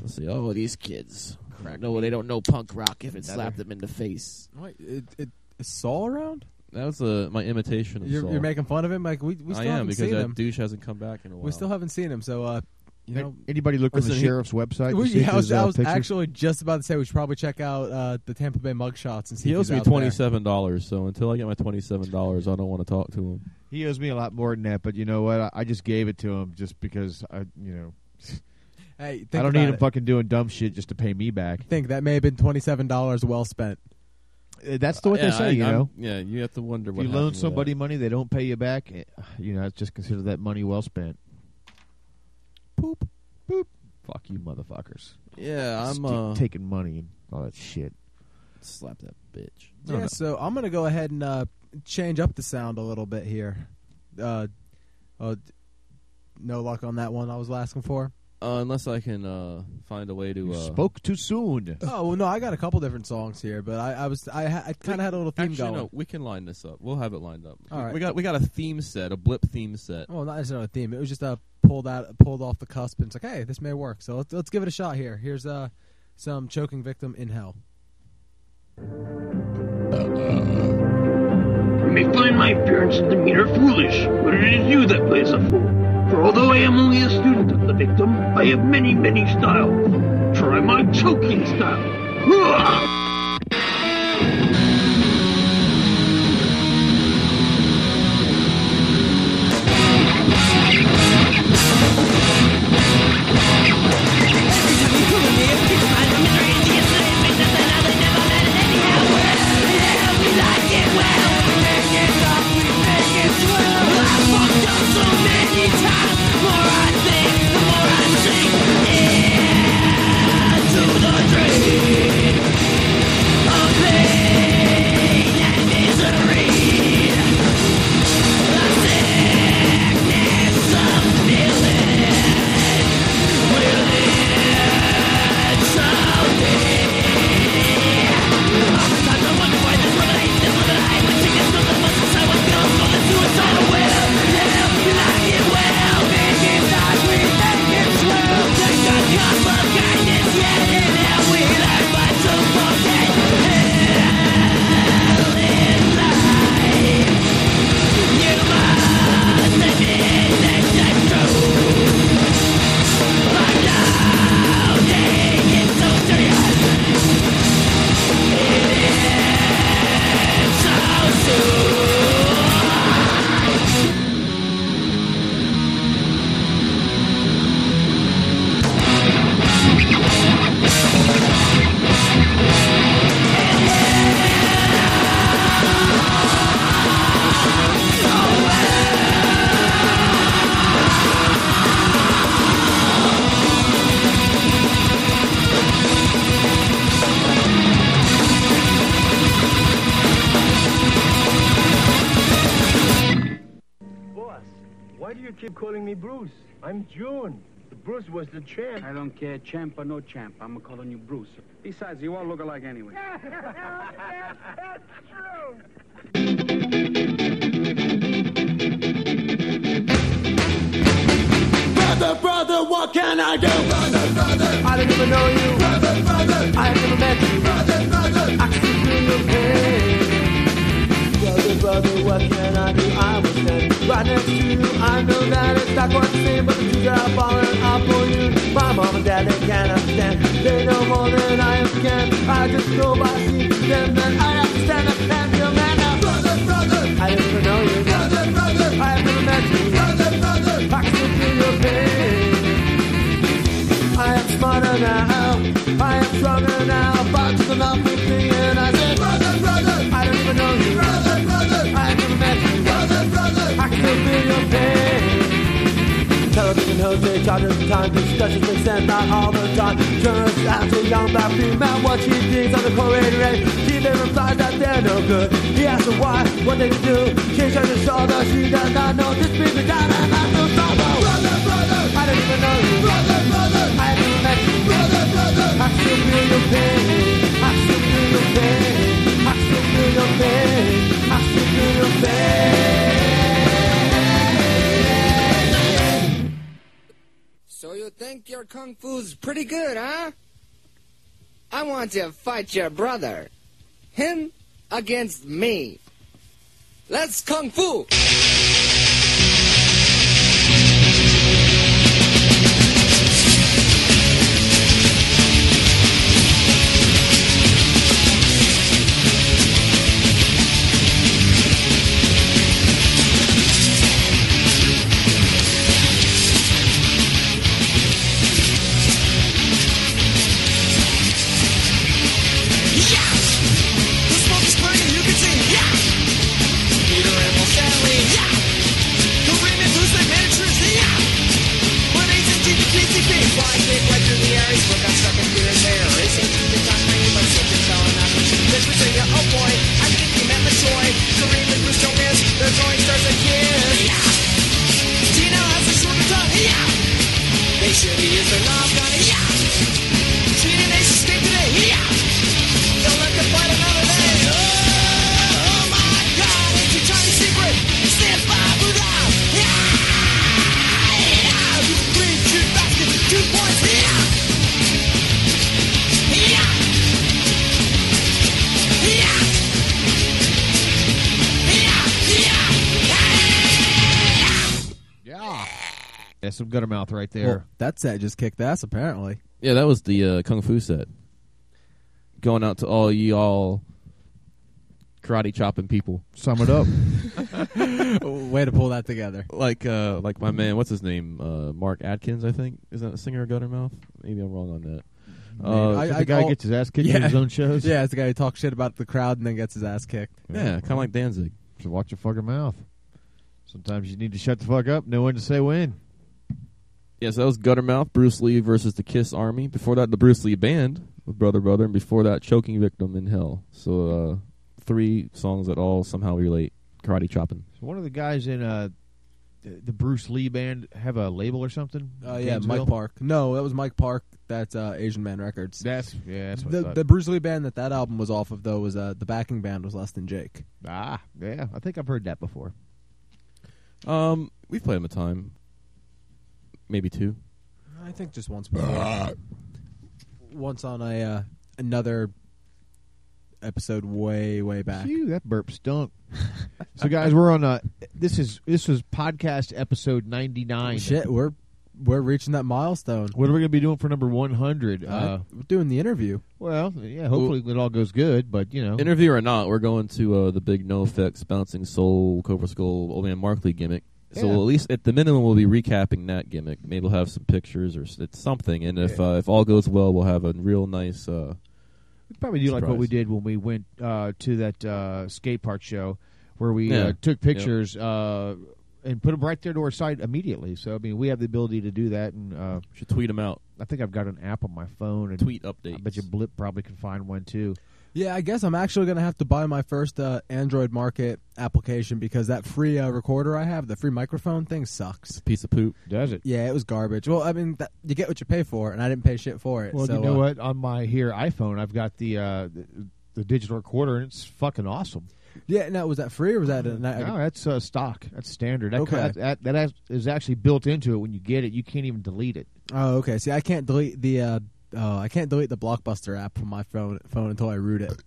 Speaker 11: Let's see. Oh, these kids. Crack. No, they don't know punk rock if it slapped them in the face.
Speaker 5: Wait, it, it, is Saul around?
Speaker 11: That was uh, my imitation of
Speaker 5: You're,
Speaker 11: Saul.
Speaker 5: you're making fun of him. Like we, we still
Speaker 11: I am
Speaker 5: haven't
Speaker 11: because
Speaker 5: seen
Speaker 11: that
Speaker 5: him.
Speaker 11: douche hasn't come back in a while.
Speaker 5: We still haven't seen him. So, uh, you know,
Speaker 9: Anybody look on the
Speaker 5: Listen, he-
Speaker 9: sheriff's website? to
Speaker 5: We- yeah, I was,
Speaker 9: his, uh,
Speaker 5: I was
Speaker 9: pictures?
Speaker 5: actually just about to say we should probably check out uh, the Tampa Bay mugshots and see.
Speaker 11: He owes me twenty seven dollars. So until I get my twenty seven dollars, I don't want to talk to him.
Speaker 9: He owes me a lot more than that, but you know what? I, I just gave it to him just because I, you know,
Speaker 5: Hey, think
Speaker 9: I don't
Speaker 5: about
Speaker 9: need him
Speaker 5: it.
Speaker 9: fucking doing dumb shit just to pay me back.
Speaker 5: think that may have been twenty seven dollars well spent.
Speaker 9: Uh, That's the what
Speaker 11: yeah,
Speaker 9: they say,
Speaker 11: I-
Speaker 9: you
Speaker 11: I'm-
Speaker 9: know.
Speaker 11: Yeah, you have to wonder
Speaker 9: If
Speaker 11: what
Speaker 9: you loan somebody money, they don't pay you back. eh, You know, it's just consider that money well spent. Poop, boop. Fuck you, motherfuckers.
Speaker 11: that. Yeah, I'm uh,
Speaker 9: taking money and all that shit.
Speaker 11: slap that bitch.
Speaker 5: Yeah, so I'm gonna go ahead and uh, change up the sound a little bit here. Uh, uh, no luck on that one. I was asking for.
Speaker 11: Uh, unless I can uh, find a way to.
Speaker 9: You
Speaker 11: Uh,
Speaker 9: spoke too soon.
Speaker 5: Oh well, no, I got a couple different songs here, but I, I was I, I kind of had a little theme
Speaker 11: Actually,
Speaker 5: going.
Speaker 11: no, we can line this up. We'll have it lined up.
Speaker 5: All
Speaker 11: we,
Speaker 5: right.
Speaker 11: we got we got a theme set, a blip theme set.
Speaker 5: Well, not necessarily a theme. It was just uh, pulled out, pulled off the cusp, and it's like, hey, this may work. So let's let's give it a shot here. Here's uh, some choking victim in hell.
Speaker 15: You may find my appearance and demeanor foolish, but it is you that plays a fool. For although I am only a student of the victim, I have many, many styles. Try my choking style.
Speaker 16: Champ
Speaker 17: or no champ. I'm calling you Bruce. Besides, you all look alike anyway.
Speaker 16: That's true.
Speaker 14: Brother, brother, what can I do? Brother, brother, I don't even know you. Brother, brother, I have never met you. Brother, brother, I can feel your pain. Brother, brother, what can I do? I was standing right next to you. I know that it's not quite the same, but the truth are falling out for you. My mom and dad, they can't understand. They know more than I can. I just go by seeing them, then I have to stand up and be a man now. Brother, brother, I don't even know you. Brother, brother, I have never met you. Brother, brother, I can feel your pain. I am smarter now. I am stronger now. But to the nothing thing, and I said, I feel your pain. Television hosts, they charge us time. Discussions they send out all the time. Journalists ask a young black female what she thinks on the Korean race. She then replies that they're no good. He asks her why, what they do. She shrugs her shoulder, she does not know. This the guy and I feel sorrow. Brother, brother, I don't even know you. Brother, brother, I never met you. Brother, brother, I still feel your pain. I still feel your pain. I still feel your pain. I still feel your pain.
Speaker 18: So you think your kung fu's pretty good, huh? I want to fight your brother. Him against me. Let's kung fu!
Speaker 9: Some Guttermouth right there.
Speaker 5: Well, that set just kicked ass, apparently.
Speaker 11: Yeah, that was the uh, kung fu set. Going out to all y'all karate chopping people.
Speaker 9: Sum it up.
Speaker 5: Way to pull that together.
Speaker 11: Like uh, like my man, what's his name? Uh, Mark Adkins, I think. Is that a singer of Guttermouth? Maybe I'm wrong on that. Uh,
Speaker 9: the guy gets his ass kicked in his own shows?
Speaker 5: Yeah, it's the guy who talks shit about the crowd and then gets his ass kicked.
Speaker 11: Yeah, kind of like Danzig.
Speaker 9: So watch your fucking mouth. Sometimes you need to shut the fuck up. Know when to say when.
Speaker 11: Yes, that was Guttermouth, Bruce Lee versus the Kiss Army. Before that, the Bruce Lee Band with Brother Brother, and before that, Choking Victim in Hell. So uh, three songs that all somehow relate karate chopping.
Speaker 9: So one of the guys in uh, the, the Bruce Lee band have a label or something?
Speaker 5: Uh, yeah, Mike Park. No, that was Mike Park. That's uh, Asian Man Records.
Speaker 9: That's yeah. That's what
Speaker 5: the
Speaker 9: thought.
Speaker 5: the Bruce Lee band that that album was off of though was uh, the backing band was Less Than Jake.
Speaker 9: Ah, yeah. I think I've heard that before.
Speaker 11: Um, we've played them a time, maybe two.
Speaker 5: I think just once before. once on a uh, another episode way way back.
Speaker 9: Phew, that burp stunk. so guys, we're on uh this is this was podcast episode 99.
Speaker 5: Shit, we're we're reaching that milestone.
Speaker 9: What are we going to be doing for number 100?
Speaker 5: Uh, we're doing the interview.
Speaker 9: Well, yeah, hopefully it all goes good, but you know.
Speaker 11: Interview or not, we're going to uh, the big NOFX Bouncing Soul Cobra Skull Old Man Markley gimmick. So
Speaker 9: Yeah.
Speaker 11: at least at the minimum, we'll be recapping that gimmick. Maybe we'll have some pictures or it's something. And if uh, if all goes well, we'll have a real nice. Uh,
Speaker 9: We'd probably do like what we did when we went uh, to that uh, skate park show where we
Speaker 11: Yeah.
Speaker 9: uh, took pictures uh, and put them right there to our site immediately. So I mean, we have the ability to do that, and uh,
Speaker 11: should tweet them out.
Speaker 9: I think I've got an app on my phone. And
Speaker 11: Tweet updates.
Speaker 9: I bet you Blip probably can find one too.
Speaker 5: Yeah, I guess I'm actually going to have to buy my first uh, Android Market application because that free uh, recorder I have, the free microphone thing, sucks.
Speaker 11: Piece of poop.
Speaker 9: Does it?
Speaker 5: Yeah, it was garbage. Well, I mean, that, you get what you pay for, and I didn't pay shit for it.
Speaker 9: Well,
Speaker 5: so,
Speaker 9: you know
Speaker 5: uh,
Speaker 9: what? On my here iPhone, I've got the uh, the, the digital recorder, and it's fucking awesome.
Speaker 5: Yeah, now was that free or was that? A,
Speaker 9: No, that's uh, stock. That's standard. That,
Speaker 5: Okay.
Speaker 9: that, that, that has- is actually built into it. When you get it, you can't even delete it.
Speaker 5: Oh, okay. See, I can't delete the uh, uh, I can't delete the Blockbuster app from my phone phone until I root it.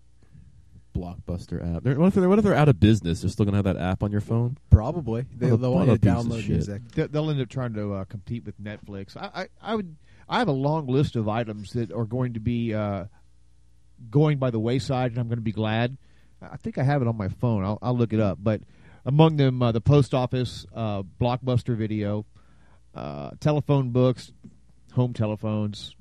Speaker 11: Blockbuster app. They're, what, if they're, what if they're out of business? They're still gonna have that app on your phone?
Speaker 5: Probably. They, they'll want you to download
Speaker 11: shit.
Speaker 5: music.
Speaker 9: They- They'll end up trying to uh, compete with Netflix. I, I, I would. I have a long list of items that are going to be uh, going by the wayside, and I'm going to be glad. I think I have it on my phone. I'll, I'll look it up. But among them, uh, the post office, uh, Blockbuster Video, uh, telephone books, home telephones.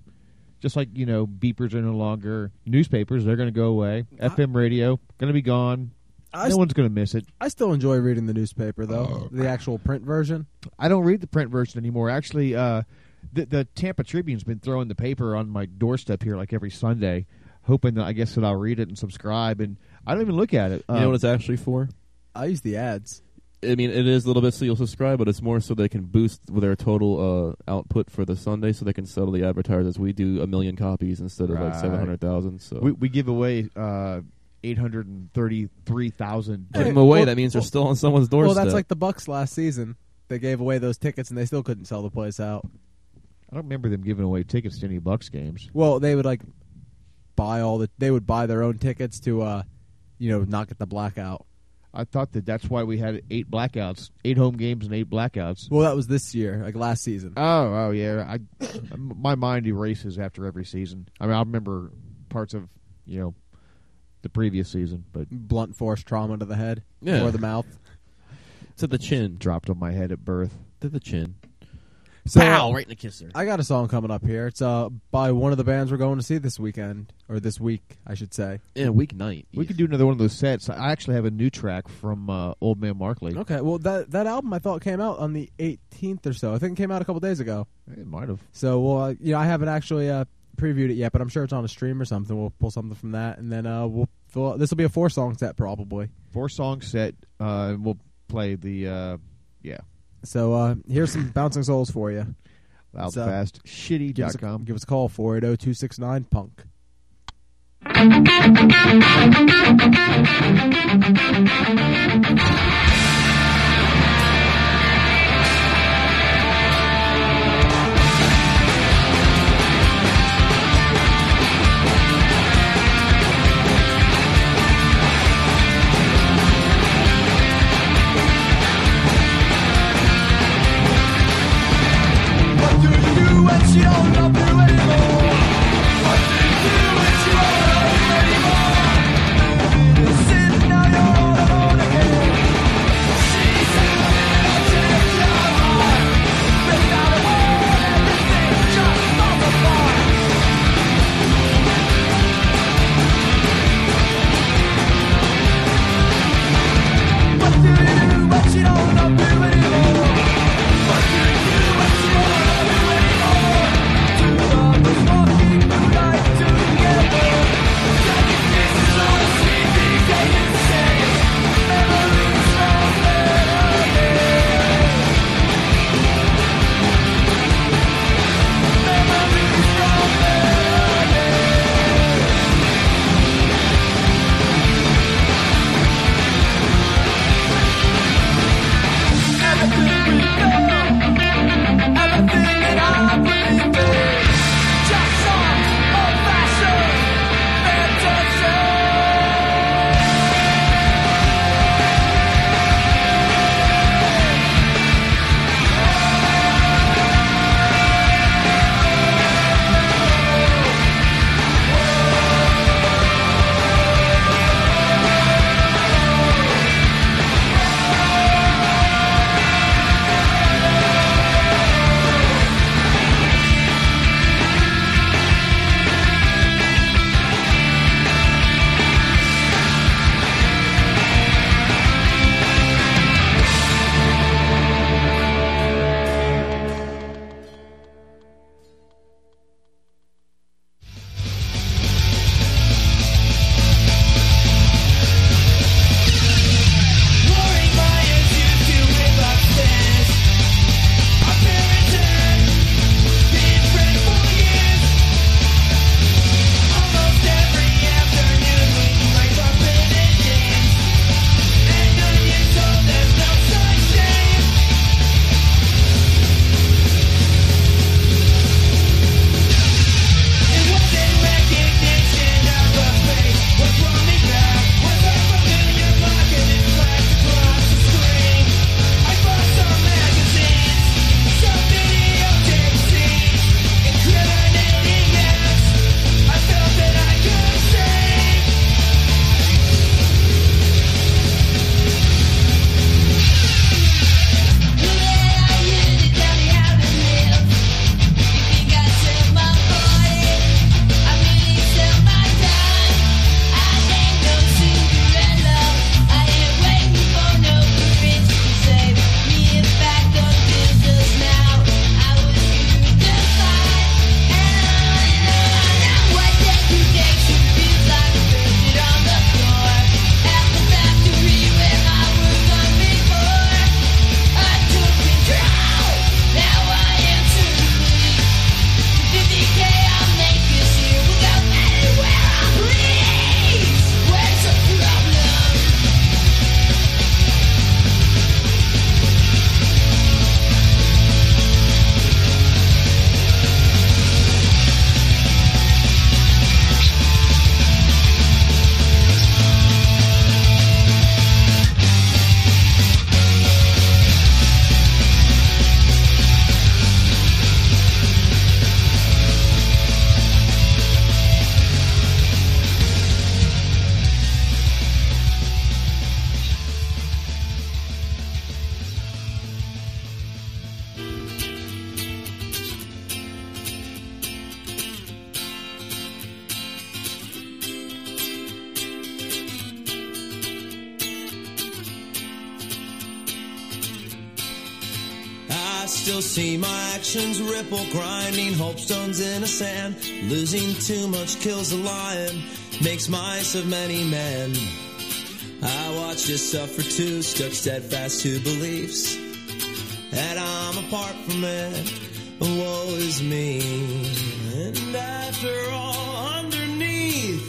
Speaker 9: Just like you know, beepers are no longer newspapers; they're going to go away. FM radio going to be gone.
Speaker 5: I
Speaker 9: no one's going to miss it.
Speaker 5: I still enjoy reading the newspaper
Speaker 9: Oh.
Speaker 5: though, the actual print version.
Speaker 9: I don't read the print version anymore. Actually, uh, the, the Tampa Tribune's been throwing the paper on my doorstep here like every Sunday, hoping that I guess that I'll read it and subscribe. And I don't even look at it.
Speaker 11: You know what it's actually for?
Speaker 5: I use the ads.
Speaker 11: I mean, it is a little bit so you'll subscribe, but it's more so they can boost their total uh, output for the Sunday, so they can sell to the advertisers. We do a million copies instead of like seven hundred thousand. So
Speaker 9: we, we give away uh, eight hundred and thirty-three thousand.
Speaker 11: give them away. that means they're still on someone's doorstep.
Speaker 5: Well,
Speaker 11: doorstep.
Speaker 5: that's like the Bucs last season. They gave away those tickets and they still couldn't sell the place out.
Speaker 9: I don't remember them giving away tickets to any Bucs games.
Speaker 5: Well, they would like buy all the. They would buy their own tickets to, uh, you know, not get the blackout.
Speaker 9: I thought that that's why we had eight blackouts, eight home games and eight blackouts.
Speaker 5: Well, that was this year, like last season.
Speaker 9: Oh, oh yeah. I, my mind erases after every season. I mean, I remember parts of you know the previous season, but
Speaker 5: Blunt force trauma to the head
Speaker 11: Yeah.
Speaker 5: or the mouth.
Speaker 11: to the chin.
Speaker 9: dropped on my head at birth.
Speaker 11: To the chin.
Speaker 5: So,
Speaker 11: Pow! Right in the kisser.
Speaker 5: I got a song coming up here. It's uh by one of the bands we're going to see this weekend or this week, I should say.
Speaker 11: Yeah, weeknight.
Speaker 9: We could do another one of those sets. I actually have a new track from uh, Old Man Markley.
Speaker 5: Okay, well that that album I thought came out on the 18th or so. I think it came out a couple days ago.
Speaker 9: It might have.
Speaker 5: So well, uh, you know, I haven't actually uh, previewed it yet, but I'm sure it's on a stream or something. We'll pull something from that, and then uh, we'll fill. This will be a four song set probably.
Speaker 9: Four song set, uh, and we'll play the uh, yeah.
Speaker 5: So uh, here's some bouncing souls for you.
Speaker 9: Loud,
Speaker 5: So,
Speaker 9: fast, shitty
Speaker 5: Give us,
Speaker 9: dot
Speaker 5: a,
Speaker 9: com.
Speaker 5: give us a call 480-269 punk.
Speaker 14: What
Speaker 19: Losing too much kills a lion, makes mice of many men. I watch you suffer too, stuck steadfast to beliefs. And I'm apart from it, woe is me. And after all, underneath,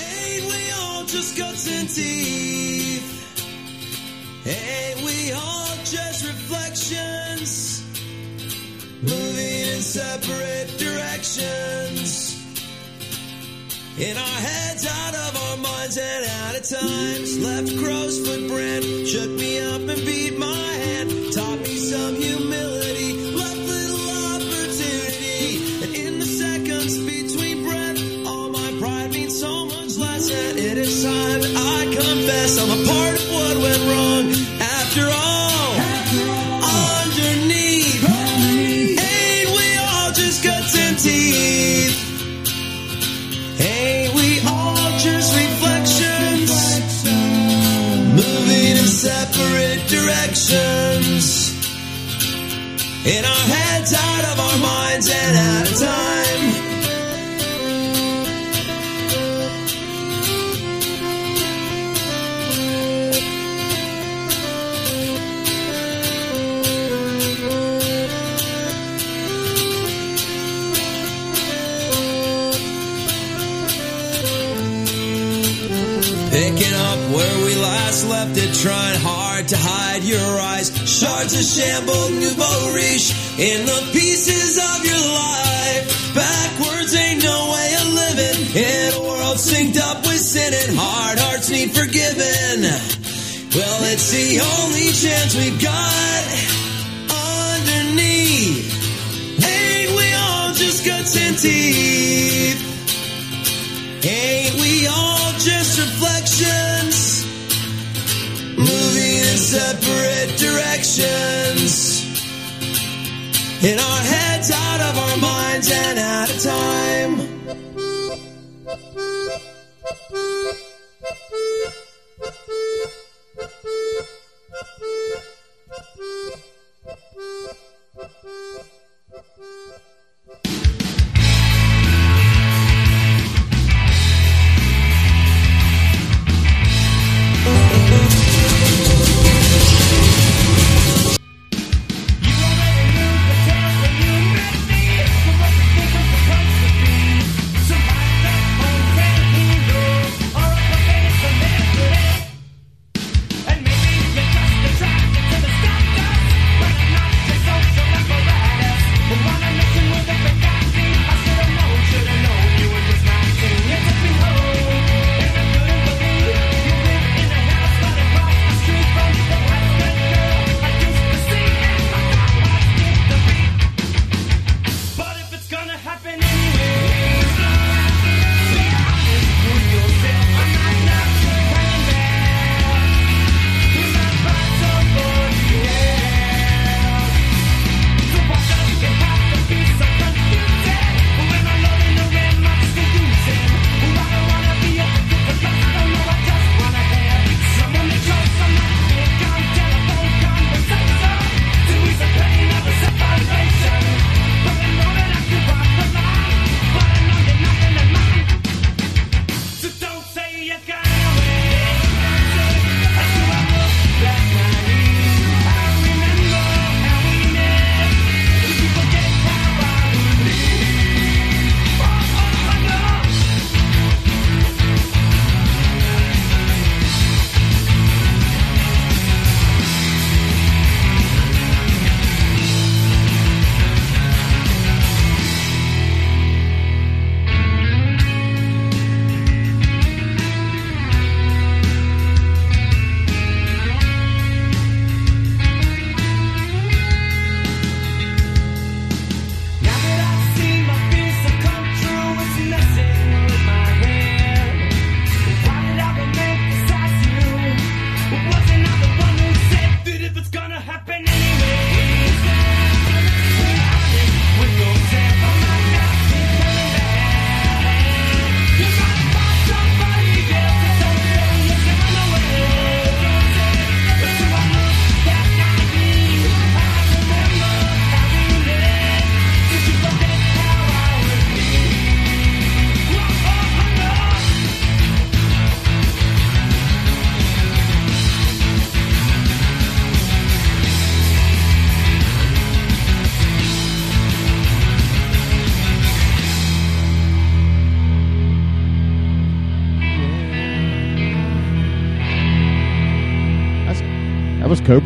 Speaker 19: ain't we all just guts and teeth? In our heads, out of our minds, and out of time. Left crow's footprint, shook me up and beat hard to hide your eyes. Shards of shambled nouveau riche in the pieces of your life. Backwards ain't no way of living in a world synced up with sin and hard hearts need forgiving. Well, it's the only chance we've got underneath. Ain't we all just guts and teeth? Ain't separate directions. In our heads, out of our minds, and out of time.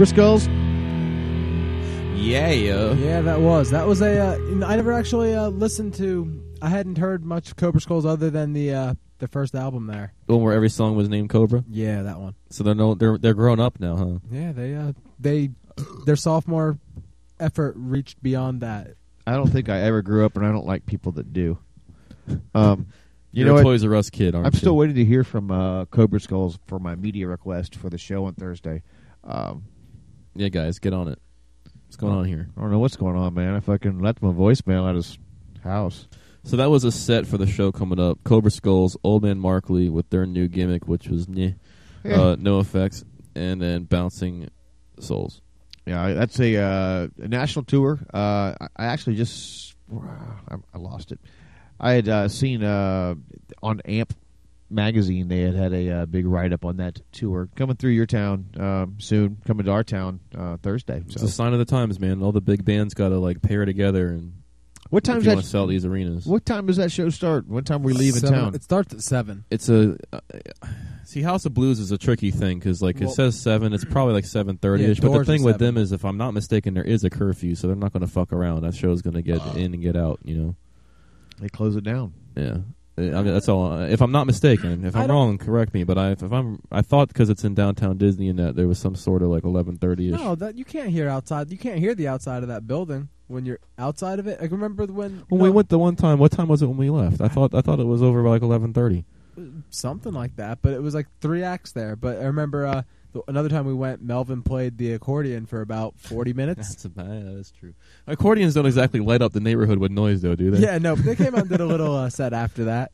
Speaker 9: Cobra Skulls.
Speaker 11: Yeah, yeah.
Speaker 5: Yeah, that was that was a. Uh, I never actually uh, listened to. I hadn't heard much Cobra Skulls other than the uh, the first album there.
Speaker 11: The one where every song was named Cobra.
Speaker 5: Yeah, that one.
Speaker 11: So they're no, they're they're grown up now, huh?
Speaker 5: Yeah, they uh, they their sophomore effort reached beyond that.
Speaker 9: I don't think I ever grew up, and I don't like people that do. Um, you
Speaker 11: You're
Speaker 9: know
Speaker 11: a
Speaker 9: what?
Speaker 11: Toys R Us kid, aren't
Speaker 9: I'm
Speaker 11: you?
Speaker 9: still waiting to hear from uh, Cobra Skulls for my media request for the show on Thursday. Um,
Speaker 11: Yeah, guys, get on it. What's going on here?
Speaker 9: I don't know what's going on, man. I fucking left my voicemail at his house.
Speaker 11: So that was a set for the show coming up. Cobra Skulls, Old Man Markley with their new gimmick, which was
Speaker 9: Yeah.
Speaker 11: uh, NOFX, and then Bouncing Souls.
Speaker 9: Yeah, that's a, uh, a national tour. Uh, I, I actually just I, I lost it. I had uh, seen uh, on Amp magazine they had had a uh, big write up on that tour coming through your town um, soon, coming to our town uh, Thursday.
Speaker 11: It's
Speaker 9: So.
Speaker 11: a sign of the times, man. All the big bands got to like pair together and
Speaker 9: What time
Speaker 11: if
Speaker 9: does
Speaker 11: you
Speaker 9: that
Speaker 11: want to sell these arenas?
Speaker 9: What time does that show start? What time we leave in town?
Speaker 5: It starts at seven.
Speaker 11: It's a uh, see House of Blues is a tricky thing because like
Speaker 5: Well-
Speaker 11: it says seven, it's probably like seven thirty
Speaker 5: Yeah,
Speaker 11: but the thing with them is, if I'm not mistaken, there is a curfew, so they're not going to fuck around. That show's going to get in and get out. You know,
Speaker 9: They close it down.
Speaker 11: yeah. Uh, I mean, that's all. Uh, if I'm not mistaken, if
Speaker 5: I
Speaker 11: I'm wrong, correct me. But I, if I'm, I thought because it's in downtown Disney and that there was some sort of like eleven thirty ish.
Speaker 5: No, that you can't hear outside. You can't hear the outside of that building when you're outside of it. Like remember when
Speaker 11: When
Speaker 5: you
Speaker 11: we went the one time, what time was it when we left? I thought I thought it was over by like eleven thirty.
Speaker 5: Uh, something like that, but it was like three acts there. But I remember uh, another time we went, Melvin played the accordion for about forty minutes.
Speaker 11: That's a bad. That's true. Accordions don't exactly light up the neighborhood with noise, though, do they?
Speaker 5: yeah, no, but they came out and did a little uh, set after that.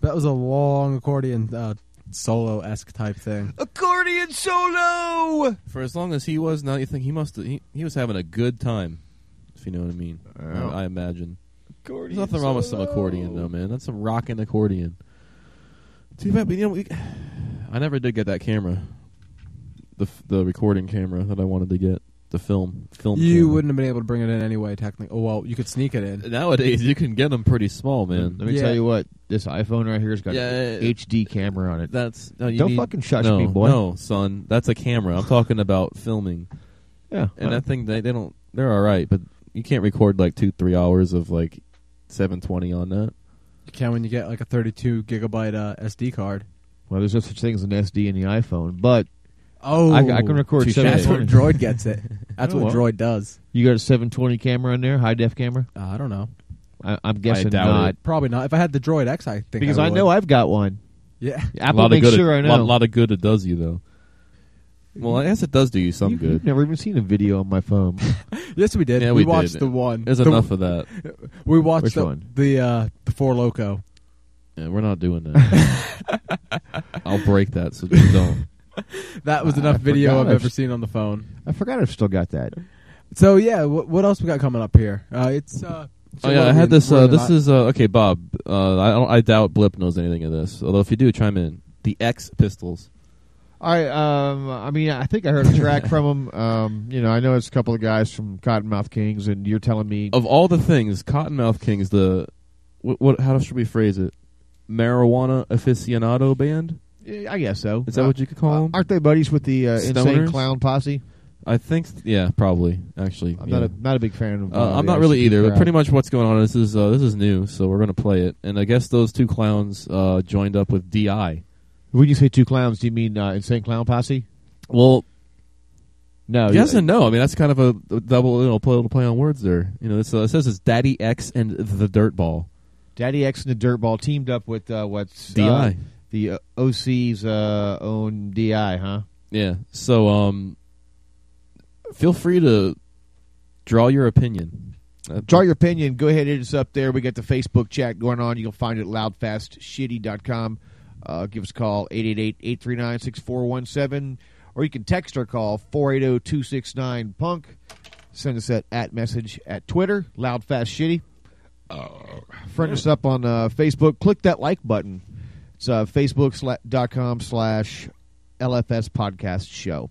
Speaker 5: That was a long accordion uh, solo esque type thing.
Speaker 9: Accordion solo.
Speaker 11: For as long as he was, now you think he must he, he was having a good time, if you know what I mean.
Speaker 9: Yeah.
Speaker 11: I, I imagine.
Speaker 9: Accordion
Speaker 11: There's nothing wrong with some accordion, though, man. That's some rocking accordion. Too bad, but you know, we, I never did get that camera, the f- the recording camera that I wanted to get, the film film.
Speaker 5: You
Speaker 11: camera.
Speaker 5: wouldn't have been able to bring it in anyway. Technically, oh well, you could sneak it in.
Speaker 11: Nowadays, you can get them pretty small, man.
Speaker 9: Let me
Speaker 5: Yeah.
Speaker 9: tell you what, this iPhone right here has got
Speaker 11: Yeah,
Speaker 9: an. HD camera on it.
Speaker 11: That's no, you
Speaker 9: Don't
Speaker 11: need-
Speaker 9: fucking shush
Speaker 11: no,
Speaker 9: me, boy.
Speaker 11: No, son, that's a camera. I'm talking about filming.
Speaker 9: Yeah,
Speaker 11: and that thing they they don't they're all right, but you can't record like two three hours of like 720 on that.
Speaker 5: You can when you get like a 32 gigabyte uh, SD card.
Speaker 9: Well, there's no such thing as an SD in the iPhone, but
Speaker 5: Oh,
Speaker 9: I, I can record.
Speaker 11: touche.
Speaker 5: That's
Speaker 9: 720.
Speaker 5: what Droid gets it. That's what. Droid does.
Speaker 9: You got a 720 camera in there, high def camera?
Speaker 5: Uh, I don't know.
Speaker 9: I, I'm guessing
Speaker 11: doubt
Speaker 9: not,
Speaker 11: it.
Speaker 5: Probably not. If I had the Droid X, I think
Speaker 9: because
Speaker 5: I,
Speaker 9: I,
Speaker 5: would.
Speaker 9: know I've got one.
Speaker 5: Yeah.
Speaker 11: a
Speaker 9: Apple
Speaker 11: lot of
Speaker 9: makes
Speaker 11: good.
Speaker 9: sure I
Speaker 11: a
Speaker 9: know.
Speaker 11: lot, lot of good it does you though. Well, I guess it does do you some
Speaker 9: You've,
Speaker 11: good.
Speaker 9: you've never even seen a video on my phone.
Speaker 5: Yes, we did.
Speaker 11: Yeah,
Speaker 5: we,
Speaker 11: we
Speaker 5: watched
Speaker 11: did.
Speaker 5: the one.
Speaker 11: There's
Speaker 5: The-
Speaker 11: enough of that.
Speaker 5: We watched
Speaker 9: Which
Speaker 5: the
Speaker 9: one?
Speaker 5: the uh, the Four Loco.
Speaker 11: Yeah, we're not doing that. I'll break that, so just don't.
Speaker 5: That was
Speaker 9: I
Speaker 5: enough video I've
Speaker 9: I've
Speaker 5: ever seen on the phone.
Speaker 9: I forgot I've still got that.
Speaker 5: So yeah, what, what else we got coming up here? Uh, it's. Uh, so
Speaker 11: Oh yeah, I had this. Uh, this is uh, okay, Bob. Uh, I don't, I doubt Blip knows anything of this. Although if you do, chime in. The X Pistols.
Speaker 9: All right. Um, I mean, I think I heard a track from them. Um, you know, I know it's a couple of guys from Kottonmouth Kings, and you're telling me
Speaker 11: Of all the things, Kottonmouth Kings, the what, what? How should we phrase it? Marijuana aficionado band.
Speaker 9: Yeah, I guess so.
Speaker 11: Is that
Speaker 9: Uh,
Speaker 11: what you could call them?
Speaker 9: Aren't they buddies with the uh, Insane
Speaker 11: Stoners?
Speaker 9: Clown Posse?
Speaker 11: I think, yeah, probably. Actually,
Speaker 9: I'm
Speaker 11: yeah.
Speaker 9: not a not a big fan of.
Speaker 11: Uh,
Speaker 9: uh,
Speaker 11: I'm not really either, but pretty much what's going on. This is uh, this is new, so we're going to play it. And I guess those two clowns uh, joined up with DI.
Speaker 9: When you say two clowns, do you mean uh, Insane Clown Posse?
Speaker 11: Well,
Speaker 9: No.
Speaker 11: yes
Speaker 9: you-
Speaker 11: and no. I mean, that's kind of a, a double you know, play, little play on words there. You know, it's, uh, it says it's Daddy X and the Dirtball.
Speaker 9: Daddy X and the Dirtball teamed up with uh, what's
Speaker 11: DI.
Speaker 9: The uh, OC's uh, own DI, huh?
Speaker 11: Yeah. So, um, feel free to draw your opinion. Uh,
Speaker 9: Draw your opinion. Go ahead, hit us up there. We got the Facebook chat going on. You'll find it at loudfastshitty.com. Uh, give us a call, 888-839-6417. Or you can text or call, 480-269-PUNK. Send us that at message at Twitter, loudfastshitty. Uh, friend us up on uh, Facebook. Click that like button. It's uh, facebook.com slash LFS podcast show.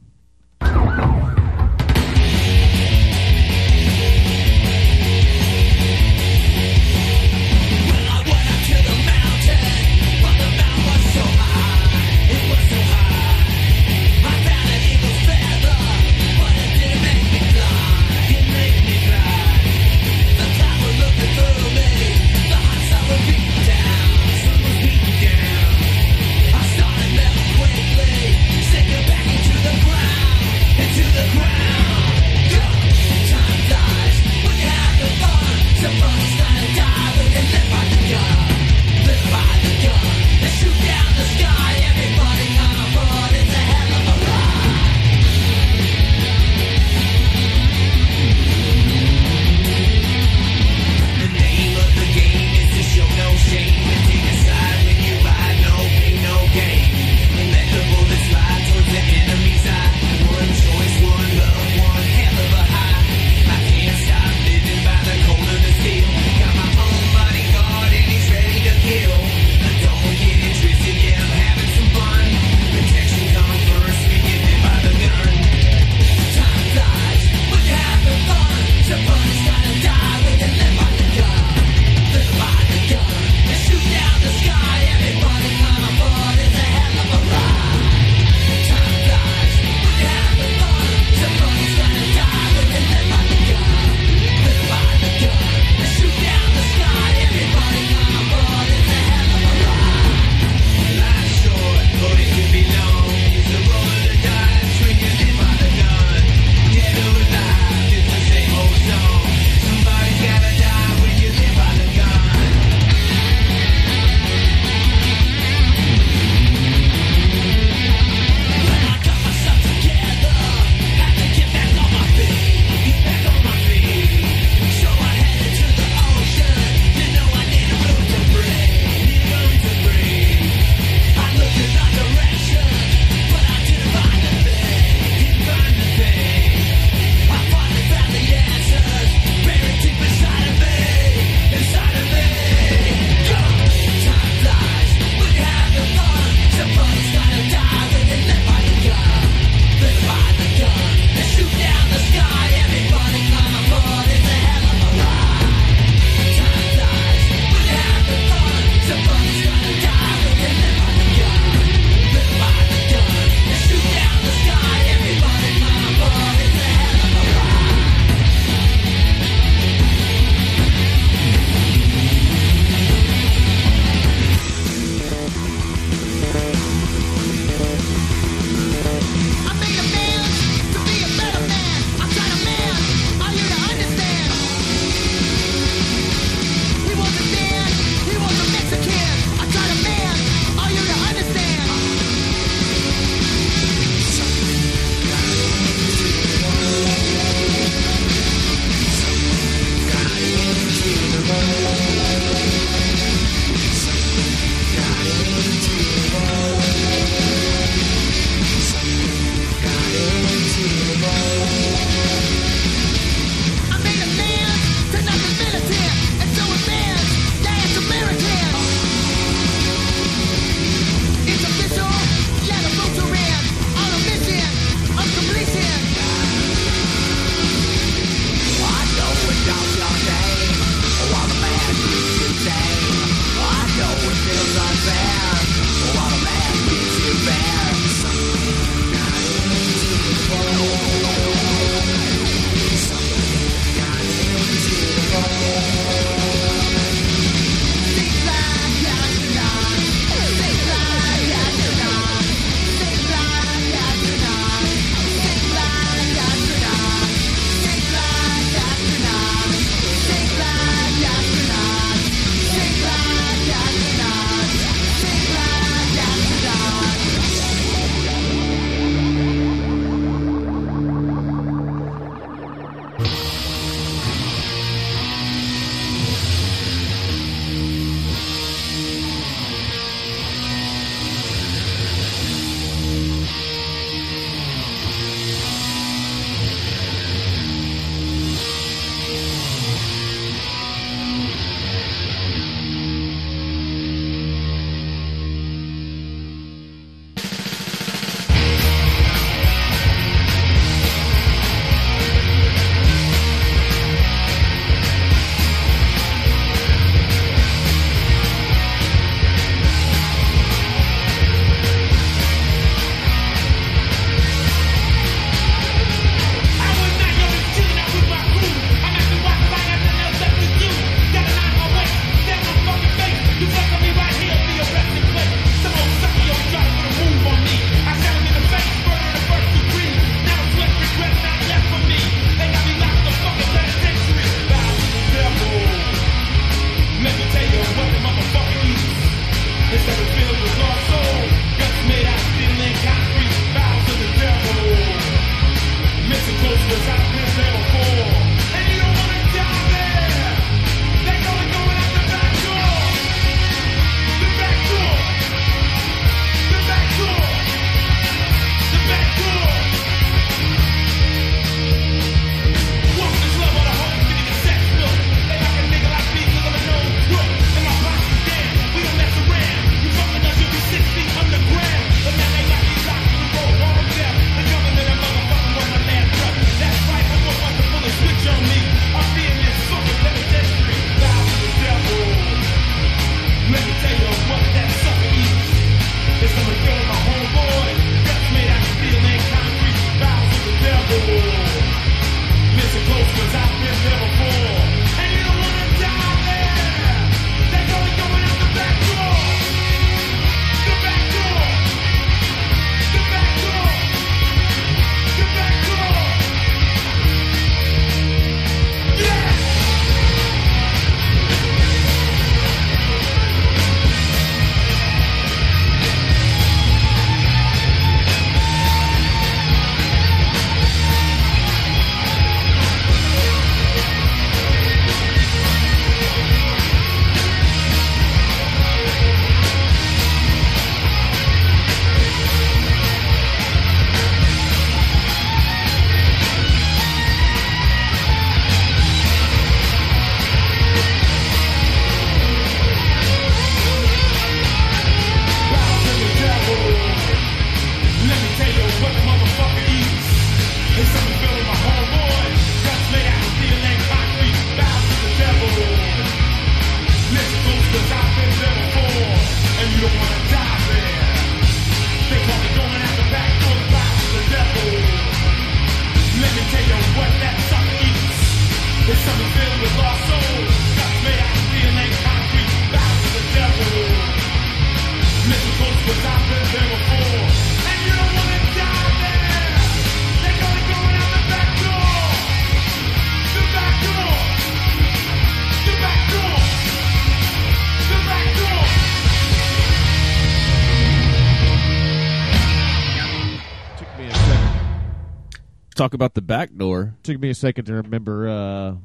Speaker 11: Talk about the back door.
Speaker 9: Took me a second to remember uh,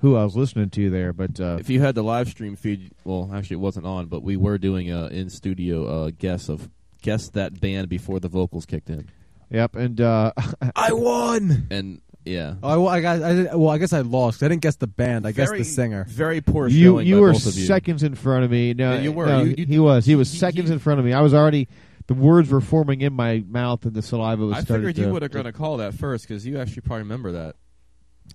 Speaker 9: who I was listening to there, but uh,
Speaker 11: If you had the live stream feed, well, actually it wasn't on, but we were doing a in studio uh, guess of guess that band before the vocals kicked in.
Speaker 9: Yep, and uh,
Speaker 5: I won.
Speaker 11: And yeah,
Speaker 5: Oh, I, well, I got. I well, I guess I lost. 'cause I didn't guess the band. I guessed
Speaker 11: Very-
Speaker 5: the singer.
Speaker 11: Very poor
Speaker 9: you you
Speaker 11: by
Speaker 9: were
Speaker 11: both of you.
Speaker 9: seconds in front of me. No,
Speaker 11: Yeah, you were.
Speaker 9: no,
Speaker 11: You- you-
Speaker 9: he was. He was seconds in front of me. I was already. The words were forming in my mouth, and the saliva was.
Speaker 11: I
Speaker 9: starting
Speaker 11: figured
Speaker 9: to,
Speaker 11: you would have going to call that first because you actually probably remember that.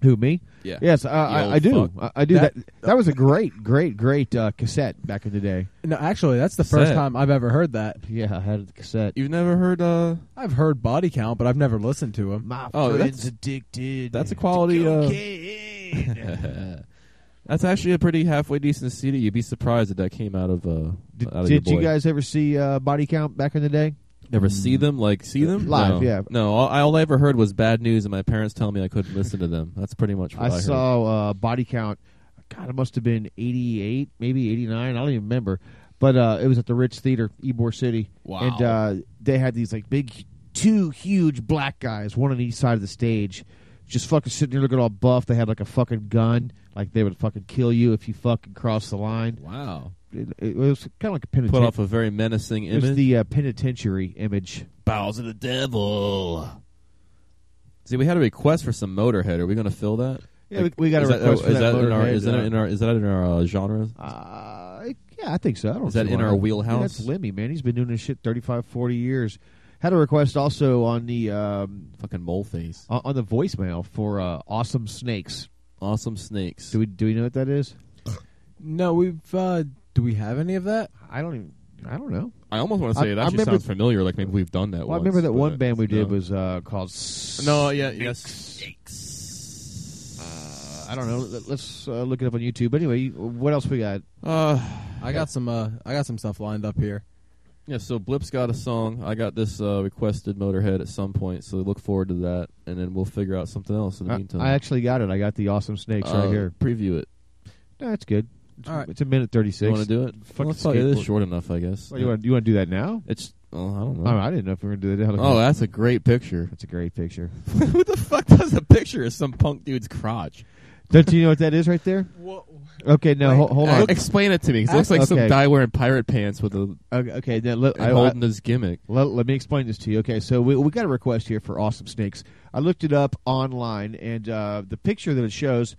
Speaker 9: Who me?
Speaker 11: Yeah.
Speaker 9: Yes, uh, I, I do. I, I do.
Speaker 5: That-
Speaker 9: That, that was a great, great, great uh, cassette back in the day.
Speaker 5: No, actually, that's the first time I've ever heard that.
Speaker 9: Yeah, I had a cassette.
Speaker 11: You've never heard? uh
Speaker 5: I've heard Body Count, but I've never listened to him.
Speaker 9: My
Speaker 11: Oh,
Speaker 9: friend's
Speaker 11: that's-
Speaker 9: addicted.
Speaker 11: That's a quality. Uh,
Speaker 9: cocaine.
Speaker 11: that's actually a pretty halfway decent CD. You'd be surprised that that came out of. Uh,
Speaker 9: did
Speaker 11: out of your
Speaker 9: did you guys ever see uh, Body Count back in the day?
Speaker 11: Ever see them? Like see them
Speaker 9: Live,
Speaker 11: No.
Speaker 9: yeah.
Speaker 11: No, all, all I ever heard was bad news, and my parents telling me I couldn't listen to them. That's pretty much what I,
Speaker 9: I
Speaker 11: heard.
Speaker 9: saw uh, Body Count. God, it must have been eighty-eight, maybe eighty-nine. I don't even remember. But uh, it was at the Ritz Theater, Ybor City.
Speaker 11: Wow.
Speaker 9: And uh, they had these like big, two huge black guys, one on each side of the stage, just fucking sitting there looking all buff. They had like a fucking gun, like they would fucking kill you if you fucking crossed the line.
Speaker 11: Wow.
Speaker 9: It, it was kind of like a
Speaker 11: Put
Speaker 9: penitentiary.
Speaker 11: off a very menacing
Speaker 9: It was
Speaker 11: image.
Speaker 9: the uh, penitentiary image.
Speaker 11: Bowels of the devil. See, we had a request for some Motorhead. Are we going to fill that?
Speaker 9: Yeah, we- we got a
Speaker 11: is that-
Speaker 9: request for
Speaker 11: is
Speaker 9: that
Speaker 11: in our is that
Speaker 9: uh,
Speaker 11: in our is that in our uh, genre?
Speaker 9: Uh, yeah, I think so. I don't
Speaker 11: Is that in our wheelhouse?
Speaker 9: Yeah, that's Lemmy, man. He's been doing this shit 35, 40 years. Had a request also on the um,
Speaker 11: Fucking mole face.
Speaker 9: on, on the voicemail for uh, Awesome Snakes.
Speaker 11: Awesome snakes.
Speaker 9: Do we do we know what that is?
Speaker 5: No, we've. Uh, do we have any of that?
Speaker 9: I don't even. I don't know.
Speaker 11: I almost want to say
Speaker 9: I-
Speaker 11: it actually
Speaker 9: remember-
Speaker 11: sounds familiar. Like maybe we've done that.
Speaker 9: Well, I remember that one band we did
Speaker 11: no.
Speaker 9: was uh, called.
Speaker 11: No, yeah, yes.
Speaker 9: Uh, I don't know. Let- Let's uh, look it up on YouTube. Anyway, what else we got?
Speaker 11: Uh,
Speaker 5: I got some. Uh, I got some stuff lined up here.
Speaker 11: Yeah. So Blip's got a song. I got this uh, requested Motorhead at some point. So look forward to that, and then we'll figure out something else in the
Speaker 9: I,
Speaker 11: meantime.
Speaker 9: I actually got it. I got the Awesome Snakes
Speaker 11: Uh,
Speaker 9: right here.
Speaker 11: Preview it.
Speaker 9: No, it's good. It's,
Speaker 5: All right.
Speaker 9: it's a minute thirty six.
Speaker 11: You want to do it?
Speaker 9: Fucking
Speaker 11: Well, fuck it, it is short enough, I guess.
Speaker 9: Well, you want you want to do that now?
Speaker 11: It's. Oh, I don't know.
Speaker 9: Oh, I didn't know if we were going to do that.
Speaker 11: Oh, that's a great picture.
Speaker 9: That's a great picture.
Speaker 11: Who the fuck does a picture of some punk dude's crotch?
Speaker 9: Don't you know what that is right there? Okay, no,
Speaker 5: Wait,
Speaker 9: ho- hold
Speaker 11: Uh,
Speaker 9: on.
Speaker 11: explain it to me. 'cause it looks like some
Speaker 9: Okay.
Speaker 11: guy wearing pirate pants with a
Speaker 9: Okay, okay let,
Speaker 11: and
Speaker 9: I,
Speaker 11: holding his gimmick.
Speaker 9: let, let me explain this to you. Okay, so we we got a request here for Awesome Snakes. I looked it up online, and uh, the picture that it shows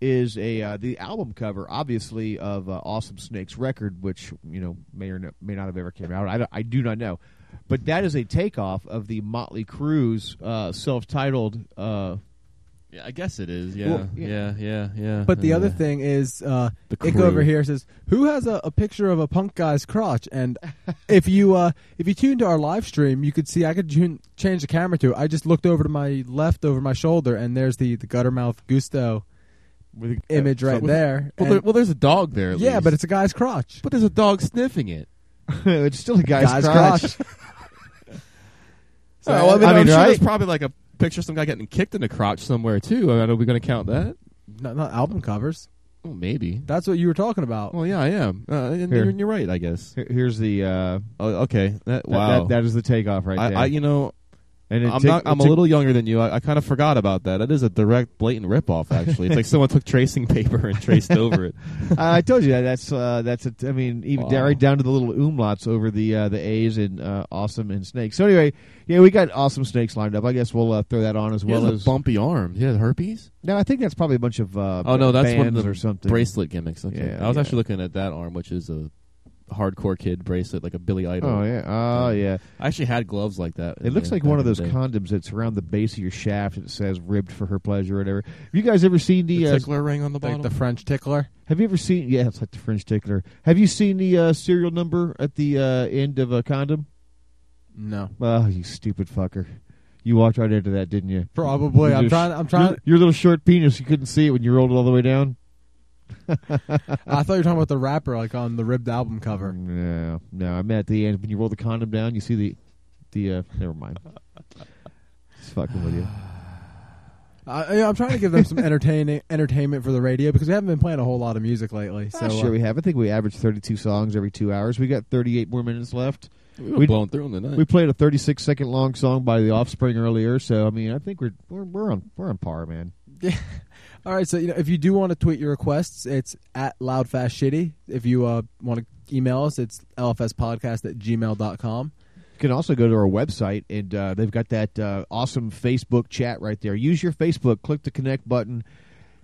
Speaker 9: is a uh, the album cover, obviously of uh, Awesome Snakes record, which you know may or no, may not have ever came out. I, don't- I do not know, but that is a takeoff of the Motley Crue's uh, self-titled. Uh,
Speaker 11: Yeah, I guess it is. Yeah,
Speaker 9: Well, yeah.
Speaker 11: yeah, yeah, yeah.
Speaker 5: But the
Speaker 11: yeah.
Speaker 5: other thing is, uh,
Speaker 11: The
Speaker 5: Ick
Speaker 11: crew.
Speaker 5: over here says, "Who has a, a picture of a punk guy's crotch?" And if you uh, if you tune to our live stream, you could see I could tune, change the camera to. I just looked over to my left over my shoulder, and there's the the Guttermouth Gusto
Speaker 9: with
Speaker 5: image right
Speaker 11: Well,
Speaker 5: there.
Speaker 11: Well,
Speaker 5: And-
Speaker 11: there, well, there's a dog there. at
Speaker 5: yeah,
Speaker 11: least.
Speaker 5: but it's a guy's crotch.
Speaker 11: but there's a dog sniffing it.
Speaker 9: it's still a guy's, crotch.
Speaker 11: So, I mean,
Speaker 9: I mean,
Speaker 11: sure
Speaker 9: right?
Speaker 11: there's probably like a picture some guy getting kicked in the crotch somewhere too. I mean, are we going to count that?
Speaker 5: not, not album covers.
Speaker 11: Well, maybe.
Speaker 5: That's what you were talking about.
Speaker 11: Well, yeah, I am. Uh, and
Speaker 9: Here.
Speaker 11: you're, you're right, I guess.
Speaker 9: Here- Here's the uh,
Speaker 11: Oh, okay. That,
Speaker 9: that-
Speaker 11: wow.
Speaker 9: that, that is the takeoff right
Speaker 11: I,
Speaker 9: there.
Speaker 11: I, you know,
Speaker 9: and it
Speaker 11: I'm not. I'm a little younger than you. I, I kind of forgot about that. It is a direct, blatant ripoff. Actually, it's like someone took tracing paper and traced over it.
Speaker 9: I told you that. That's uh, that's. A, I mean, even
Speaker 11: Wow.
Speaker 9: right down to the little umlauts over the uh, the A's and uh, awesome and snakes. So anyway, yeah, we got awesome snakes lined up. I guess we'll uh, throw that on as
Speaker 11: He
Speaker 9: well
Speaker 11: has
Speaker 9: as.
Speaker 11: a bumpy arm. Yeah, herpes.
Speaker 9: no, I think that's probably a bunch of. Uh,
Speaker 11: Oh no, that's one of
Speaker 9: bands
Speaker 11: the
Speaker 9: or something.
Speaker 11: bracelet gimmicks. Okay.
Speaker 9: Yeah,
Speaker 11: I was
Speaker 9: yeah.
Speaker 11: actually looking at that arm, which is a hardcore kid bracelet, like a Billy Idol.
Speaker 9: Oh yeah, oh yeah.
Speaker 11: I actually had gloves like that.
Speaker 9: It looks
Speaker 11: uh,
Speaker 9: like one of those
Speaker 11: day.
Speaker 9: condoms that's around the base of your shaft. It says "ribbed for her pleasure" or whatever. Have you guys ever seen the?
Speaker 11: The
Speaker 9: uh,
Speaker 11: tickler ring on the
Speaker 5: Like
Speaker 11: bottom.
Speaker 5: the French tickler.
Speaker 9: have you ever seen? Yeah, it's like the French tickler. Have you seen the uh, serial number at the uh, end of a condom?
Speaker 5: No.
Speaker 9: Oh, you stupid fucker. You walked right into that, didn't you?
Speaker 5: Probably.
Speaker 9: Your
Speaker 5: I'm trying- I'm trying-
Speaker 9: Your, your little short penis. You couldn't see it when you rolled it all the way down.
Speaker 5: I thought you were talking about the rapper, like on the ribbed album cover.
Speaker 9: No, no. I meant at the end when you roll the condom down. You see the, the. uh Never mind. Just fucking with you.
Speaker 5: Uh, yeah, I'm trying to give them some entertaining entertainment for the radio because we haven't been playing a whole lot of music lately. So
Speaker 9: Ah, sure
Speaker 5: uh,
Speaker 9: we have. I think we average 32 songs every two hours. We got 38 more minutes left.
Speaker 11: We were blowing through 'em tonight.
Speaker 9: We played a 36 second long song by The Offspring earlier, so I mean, I think we're we're, we're on we're on par, man.
Speaker 5: Yeah. All right. So you know, if you do want to tweet your requests, it's at loudfastshitty. If you uh, want to email us, it's lfspodcast at gmail.com.
Speaker 9: You can also go to our website, and uh, they've got that uh, awesome Facebook chat right there. Use your Facebook, click the connect button.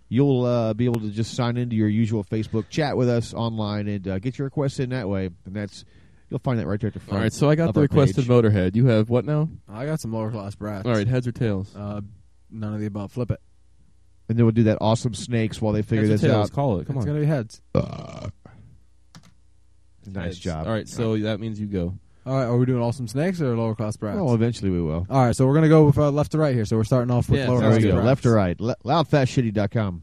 Speaker 9: You'll uh, be able to just sign into your usual Facebook chat with us online and uh, get your requests in that way. And that's you'll find that right there at the front.
Speaker 11: All right, so I got the requested
Speaker 9: page.
Speaker 11: Motorhead. You have what now?
Speaker 5: I got some lower class brats.
Speaker 11: All right, heads or tails?
Speaker 5: Uh, none of the above. Flip it.
Speaker 9: And then we'll do that awesome snakes while they figure
Speaker 11: Heads or
Speaker 9: this
Speaker 11: tails?
Speaker 9: out.
Speaker 11: Call it. Come
Speaker 5: it's
Speaker 11: on.
Speaker 5: It's gonna be heads.
Speaker 9: Uh, Nice
Speaker 11: Heads.
Speaker 9: job.
Speaker 11: All right, so that means you go.
Speaker 5: All right. Are we doing awesome snakes or lower class brats?
Speaker 9: Well, eventually we will.
Speaker 5: All right. So we're gonna go with uh, left to right here. So we're starting off with
Speaker 11: Yeah,
Speaker 5: lower
Speaker 9: There
Speaker 5: class
Speaker 9: we go.
Speaker 5: brats.
Speaker 9: Left to right. Le- loudfastshitty.com.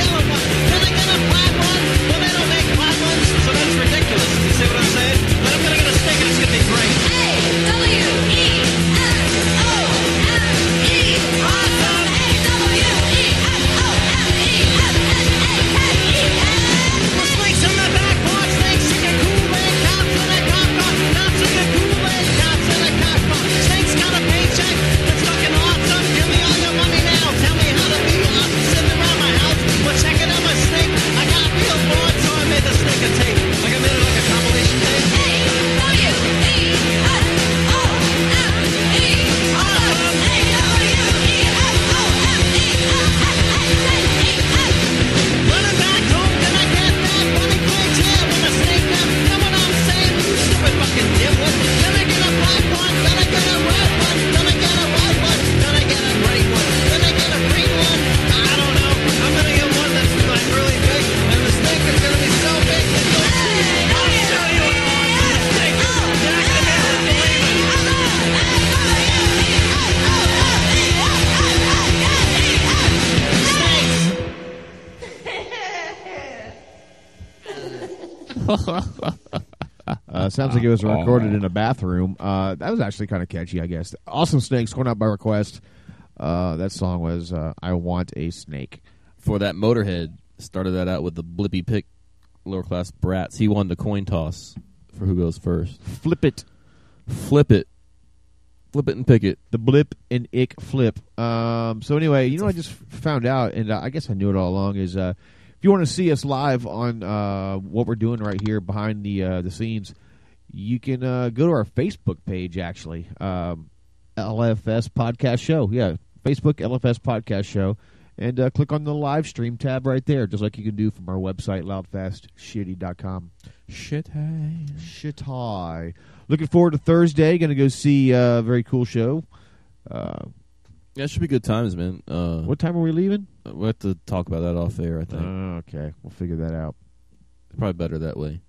Speaker 9: sounds like it was recorded in a bathroom. Uh, that was actually kind of catchy, I guess. Awesome Snakes, going out by request. Uh, that song was uh, I Want a Snake.
Speaker 11: For that Motorhead, started that out with the Blippy Pick lower class brats. He won the coin toss for who goes first.
Speaker 9: Flip it.
Speaker 11: Flip it. Flip it and pick it.
Speaker 9: The blip and ick flip. Um, so anyway, you know I just found out, and uh, I guess I knew it all along, is uh, if you want to see us live on uh, what we're doing right here behind the uh, the scenes, you can uh, go to our Facebook page, actually. Um, LFS Podcast Show. Yeah, Facebook LFS Podcast Show. And uh, click on the live stream tab right there, just like you can do from our website, loudfastshitty.com.
Speaker 11: Shit high.
Speaker 9: Shit high. Looking forward to Thursday. Going to go see uh, a very cool show. Uh,
Speaker 11: Yeah, it should be good times, man. Uh,
Speaker 9: what time are we leaving?
Speaker 11: We'll have to talk about that off air, I think.
Speaker 9: Uh, okay, we'll figure that out.
Speaker 11: It's probably better that way.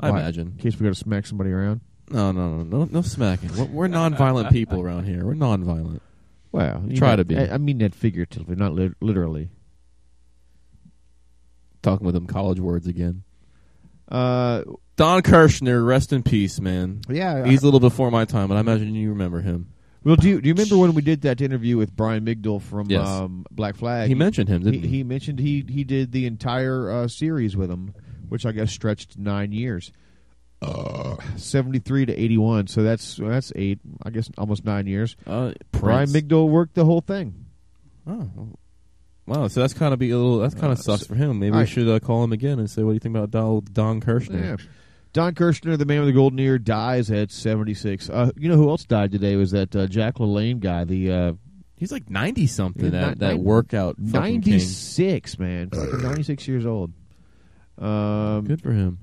Speaker 11: I
Speaker 9: Why?
Speaker 11: imagine.
Speaker 9: In case we got to smack somebody around.
Speaker 11: No, no, no, no, no smacking. We're, we're non-violent people around here. We're non-violent.
Speaker 9: Well, you
Speaker 11: try
Speaker 9: know,
Speaker 11: to be.
Speaker 9: I, I mean that figuratively, not lit literally.
Speaker 11: Talking with them college words again.
Speaker 9: Uh,
Speaker 11: Don Kirshner, rest in peace, man.
Speaker 9: Yeah,
Speaker 11: he's
Speaker 9: I-
Speaker 11: a little before my time, but I imagine you remember him.
Speaker 9: Well, do you, do you remember when we did that interview with Brian Migdal from
Speaker 11: Yes.
Speaker 9: um, Black Flag?
Speaker 11: He mentioned him, didn't he?
Speaker 9: He mentioned he he did the entire uh, series with him, which I guess stretched nine years. Uh, seventy three to eighty one, so that's that's eight, I guess, almost nine years.
Speaker 11: Uh,
Speaker 9: Brian. Migdal worked the whole thing.
Speaker 11: Oh, wow. So that's kind of be a little. That kind of
Speaker 9: Uh,
Speaker 11: sucks
Speaker 9: so-
Speaker 11: for him. Maybe
Speaker 9: I-
Speaker 11: we should uh, call him again and say, "What do you think about Don, Don Kirshner?"
Speaker 9: Yeah. Don Kirshner, the man with the golden ear, dies at 76. Uh, you know who else died today was that uh, Jack LaLanne guy. The uh,
Speaker 11: He's like 90 something.
Speaker 9: Yeah,
Speaker 11: that
Speaker 9: ni-
Speaker 11: that
Speaker 9: nin-
Speaker 11: workout. fucking king.
Speaker 9: 96, man. Fucking 96 years old. Um,
Speaker 11: Good for him.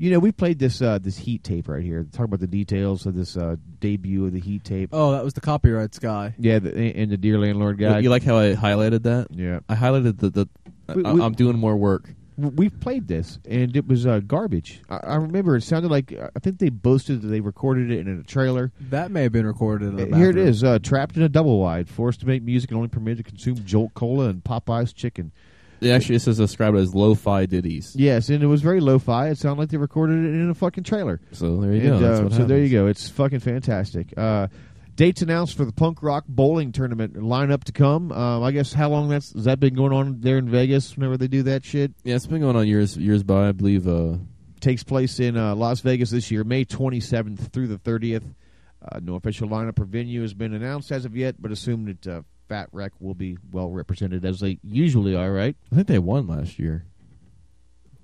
Speaker 9: You know, we played this uh, this Heat tape right here. Talk about the details of this uh, debut of the Heat tape.
Speaker 5: Oh, that was the copyrights guy.
Speaker 9: Yeah, the, and the Dear Landlord guy.
Speaker 11: You like how I highlighted that?
Speaker 9: Yeah.
Speaker 11: I highlighted the. the
Speaker 9: We-
Speaker 11: I,
Speaker 9: we-
Speaker 11: I'm doing more work.
Speaker 9: we played this, and it was uh, garbage. I, I remember it sounded like I think they boasted that they recorded it in a trailer.
Speaker 5: That may have been recorded in a
Speaker 9: Here it is, uh, trapped in a double wide, forced to make music and only permitted to consume Jolt Cola and Popeye's chicken.
Speaker 11: It actually it says described as lo-fi ditties.
Speaker 9: Yes, and it was very lo-fi. It sounded like they recorded it in a fucking trailer.
Speaker 11: So there you
Speaker 9: And,
Speaker 11: go.
Speaker 9: Uh, so there you go. It's fucking fantastic. Uh, dates announced for the punk rock bowling tournament lineup to come. Um, I guess how long that's has that been going on there in Vegas? Whenever they do that shit,
Speaker 11: Yeah, it's been going on years years by. I believe. Uh,
Speaker 9: takes place in uh, Las Vegas this year, May 27th through the 30th. Uh, no official lineup or venue has been announced as of yet, but assumed that uh, Fat Wreck will be well represented as they usually are. Right?
Speaker 11: I think they won last year.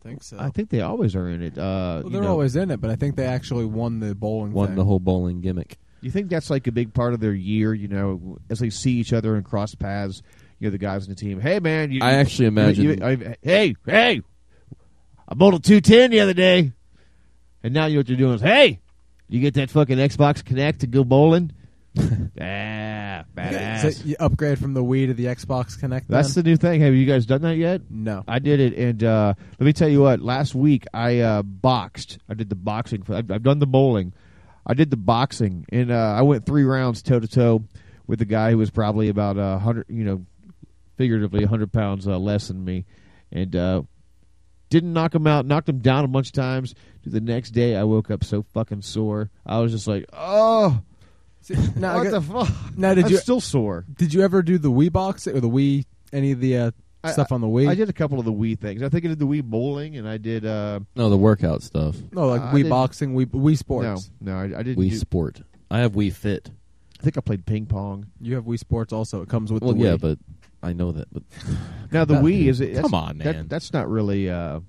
Speaker 5: I think so.
Speaker 9: I think they always are in it. Uh,
Speaker 5: Well,
Speaker 9: you
Speaker 5: they're
Speaker 9: know.
Speaker 5: always in it, but I think they actually won the bowling.
Speaker 11: Won
Speaker 5: thing.
Speaker 11: the whole bowling gimmick.
Speaker 9: You think that's like a big part of their year? You know, as they see each other and cross paths. You know, the guys in the team. Hey, man! You,
Speaker 11: I actually
Speaker 9: you-
Speaker 11: imagine-
Speaker 9: you- I- hey, hey! I bowled a two ten the other day, and now you know what you're doing is, hey, you get that fucking Xbox Kinect to go bowling. ah, badass.
Speaker 5: So you upgrade from the Wii to the Xbox Kinect.
Speaker 9: That's
Speaker 5: then?
Speaker 9: the new thing. Have you guys done that yet?
Speaker 5: No.
Speaker 9: I did it, and uh, let me tell you what. Last week I uh, boxed. I did the boxing. For, I've, I've done the bowling. I did the boxing, and uh, I went three rounds toe to toe with a guy who was probably about a hundred, you know, figuratively hundred pounds uh, less than me, and uh, didn't knock him out. Knocked him down a bunch of times. The next day, I woke up so fucking sore. I was just like, oh.
Speaker 5: Now, I
Speaker 9: what
Speaker 5: got-
Speaker 9: the fuck?
Speaker 5: Now, did
Speaker 9: I'm
Speaker 5: you
Speaker 9: still sore?
Speaker 5: Did you ever do the Wii box or the Wii? Any of the uh,
Speaker 9: I-
Speaker 5: stuff on the Wii?
Speaker 9: I did a couple of the Wii things. I think I did the Wii bowling, and I did. Uh,
Speaker 11: No, the workout stuff.
Speaker 5: No, like
Speaker 9: I
Speaker 5: Wii boxing, Wii Wii Sports.
Speaker 9: No, no, I, I didn't.
Speaker 11: Wii
Speaker 9: do-
Speaker 11: Sport. I have Wii Fit.
Speaker 9: I think I played ping pong.
Speaker 5: You have Wii Sports also. It comes with
Speaker 11: Well,
Speaker 5: the Wii.
Speaker 11: yeah, but I know that. But
Speaker 9: Now the
Speaker 11: That-
Speaker 9: Wii is it?
Speaker 11: Come on,
Speaker 9: that-
Speaker 11: man.
Speaker 9: that's not really uh,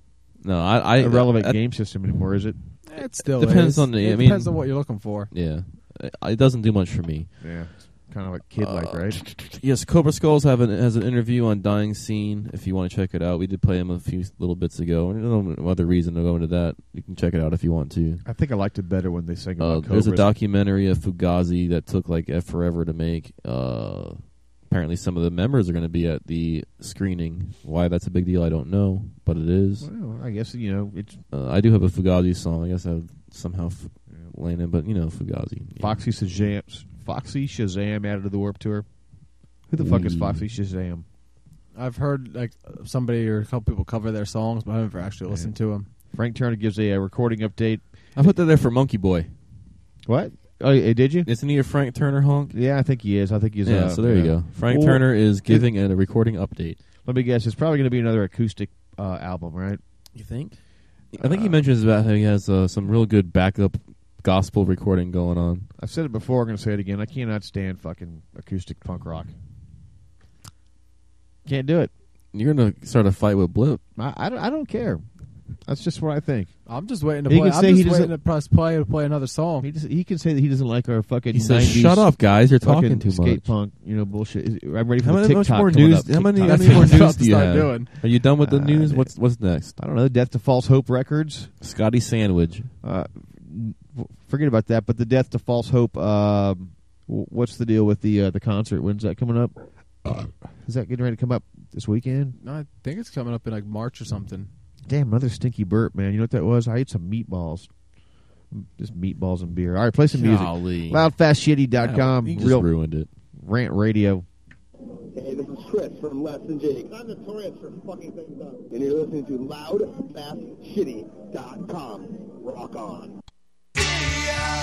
Speaker 11: no, I, I
Speaker 9: a relevant
Speaker 11: that-
Speaker 9: game system anymore, is it?
Speaker 5: It still
Speaker 11: depends
Speaker 5: is.
Speaker 11: on the.
Speaker 5: It
Speaker 11: I mean,
Speaker 5: depends on what you're looking for.
Speaker 11: Yeah, it, it doesn't do much for me.
Speaker 9: Yeah, kind of like kid like,
Speaker 11: Uh,
Speaker 9: right?
Speaker 11: Yes, Cobra Skulls have an, has an interview on Dying Scene. If you want to check it out, we did play him a few little bits ago. And no other reason to go into that. You can check it out if you want to.
Speaker 9: I think I liked it better when they sang
Speaker 11: Uh,
Speaker 9: about
Speaker 11: there's a documentary of Fugazi that took like forever to make. Uh, apparently, some of the members are going to be at the screening. Why that's a big deal, I don't know, but it is.
Speaker 9: Well, I guess you know it's
Speaker 11: Uh, I do have a Fugazi song. I guess I've somehow f- landed, but you know Fugazi. Yeah.
Speaker 9: Foxy Shazam. Foxy Shazam added to the Warped Tour. Who the fuck is Foxy Shazam?
Speaker 5: I've heard like somebody or a couple people cover their songs, but I've never actually listened to them.
Speaker 9: Frank Turner gives a, uh recording update.
Speaker 11: I put that there for Monkey Boy.
Speaker 9: What? Oh, did you?
Speaker 11: Isn't he a Frank Turner honk?
Speaker 9: Yeah, I think he is. I think he's.
Speaker 11: Yeah,
Speaker 9: uh,
Speaker 11: so there you
Speaker 9: yeah.
Speaker 11: go. Frank
Speaker 9: Well,
Speaker 11: Turner is giving
Speaker 9: it-
Speaker 11: giving a recording update.
Speaker 9: Let me guess. It's probably going to be another acoustic uh, album, right?
Speaker 11: You think? I think he mentions about how he has uh, some real good backup gospel recording going on.
Speaker 9: I've said it before. I'm going to say it again. I cannot stand fucking acoustic punk rock. Can't do it.
Speaker 11: You're gonna start a fight with Blip.
Speaker 9: I, I, don't, I don't care. That's just what I think.
Speaker 5: I'm just waiting to
Speaker 9: He
Speaker 5: play.
Speaker 9: can
Speaker 5: I'm just
Speaker 9: he
Speaker 5: waiting to press play to play another song.
Speaker 9: He, just, he can say that he doesn't like our fucking.
Speaker 11: He says,
Speaker 9: 90s
Speaker 11: "Shut up, guys! You're talking too
Speaker 9: skate
Speaker 11: much."
Speaker 9: punk, you know, bullshit. Is- I'm ready for
Speaker 11: How
Speaker 9: the
Speaker 11: many much
Speaker 9: TikTok
Speaker 11: more news?
Speaker 9: up.
Speaker 11: How many, how many more news do you have?
Speaker 5: doing.
Speaker 11: Are you done with the
Speaker 9: Uh,
Speaker 11: news? What's what's next?
Speaker 9: I don't know. Death to False Hope Records.
Speaker 11: Scotty Sandwich.
Speaker 9: Uh, n- forget about that. But the Death to False Hope. Um, what's the deal with the uh, the concert? When's that coming up? Is that getting ready to come up this weekend?
Speaker 5: No, I think it's coming up in like March or something.
Speaker 9: Damn, another stinky burp, man. You know what that was? I ate some meatballs. Just meatballs and beer. All right, play some
Speaker 11: Golly.
Speaker 9: music. Loudfastshitty.com.
Speaker 11: You just
Speaker 9: Real
Speaker 11: ruined it.
Speaker 9: rant radio.
Speaker 20: Hey, this is Chris from Less Than Jake. I'm notorious for fucking things up. And you're listening to LoudFastShitty.com. Rock on.
Speaker 14: Yeah.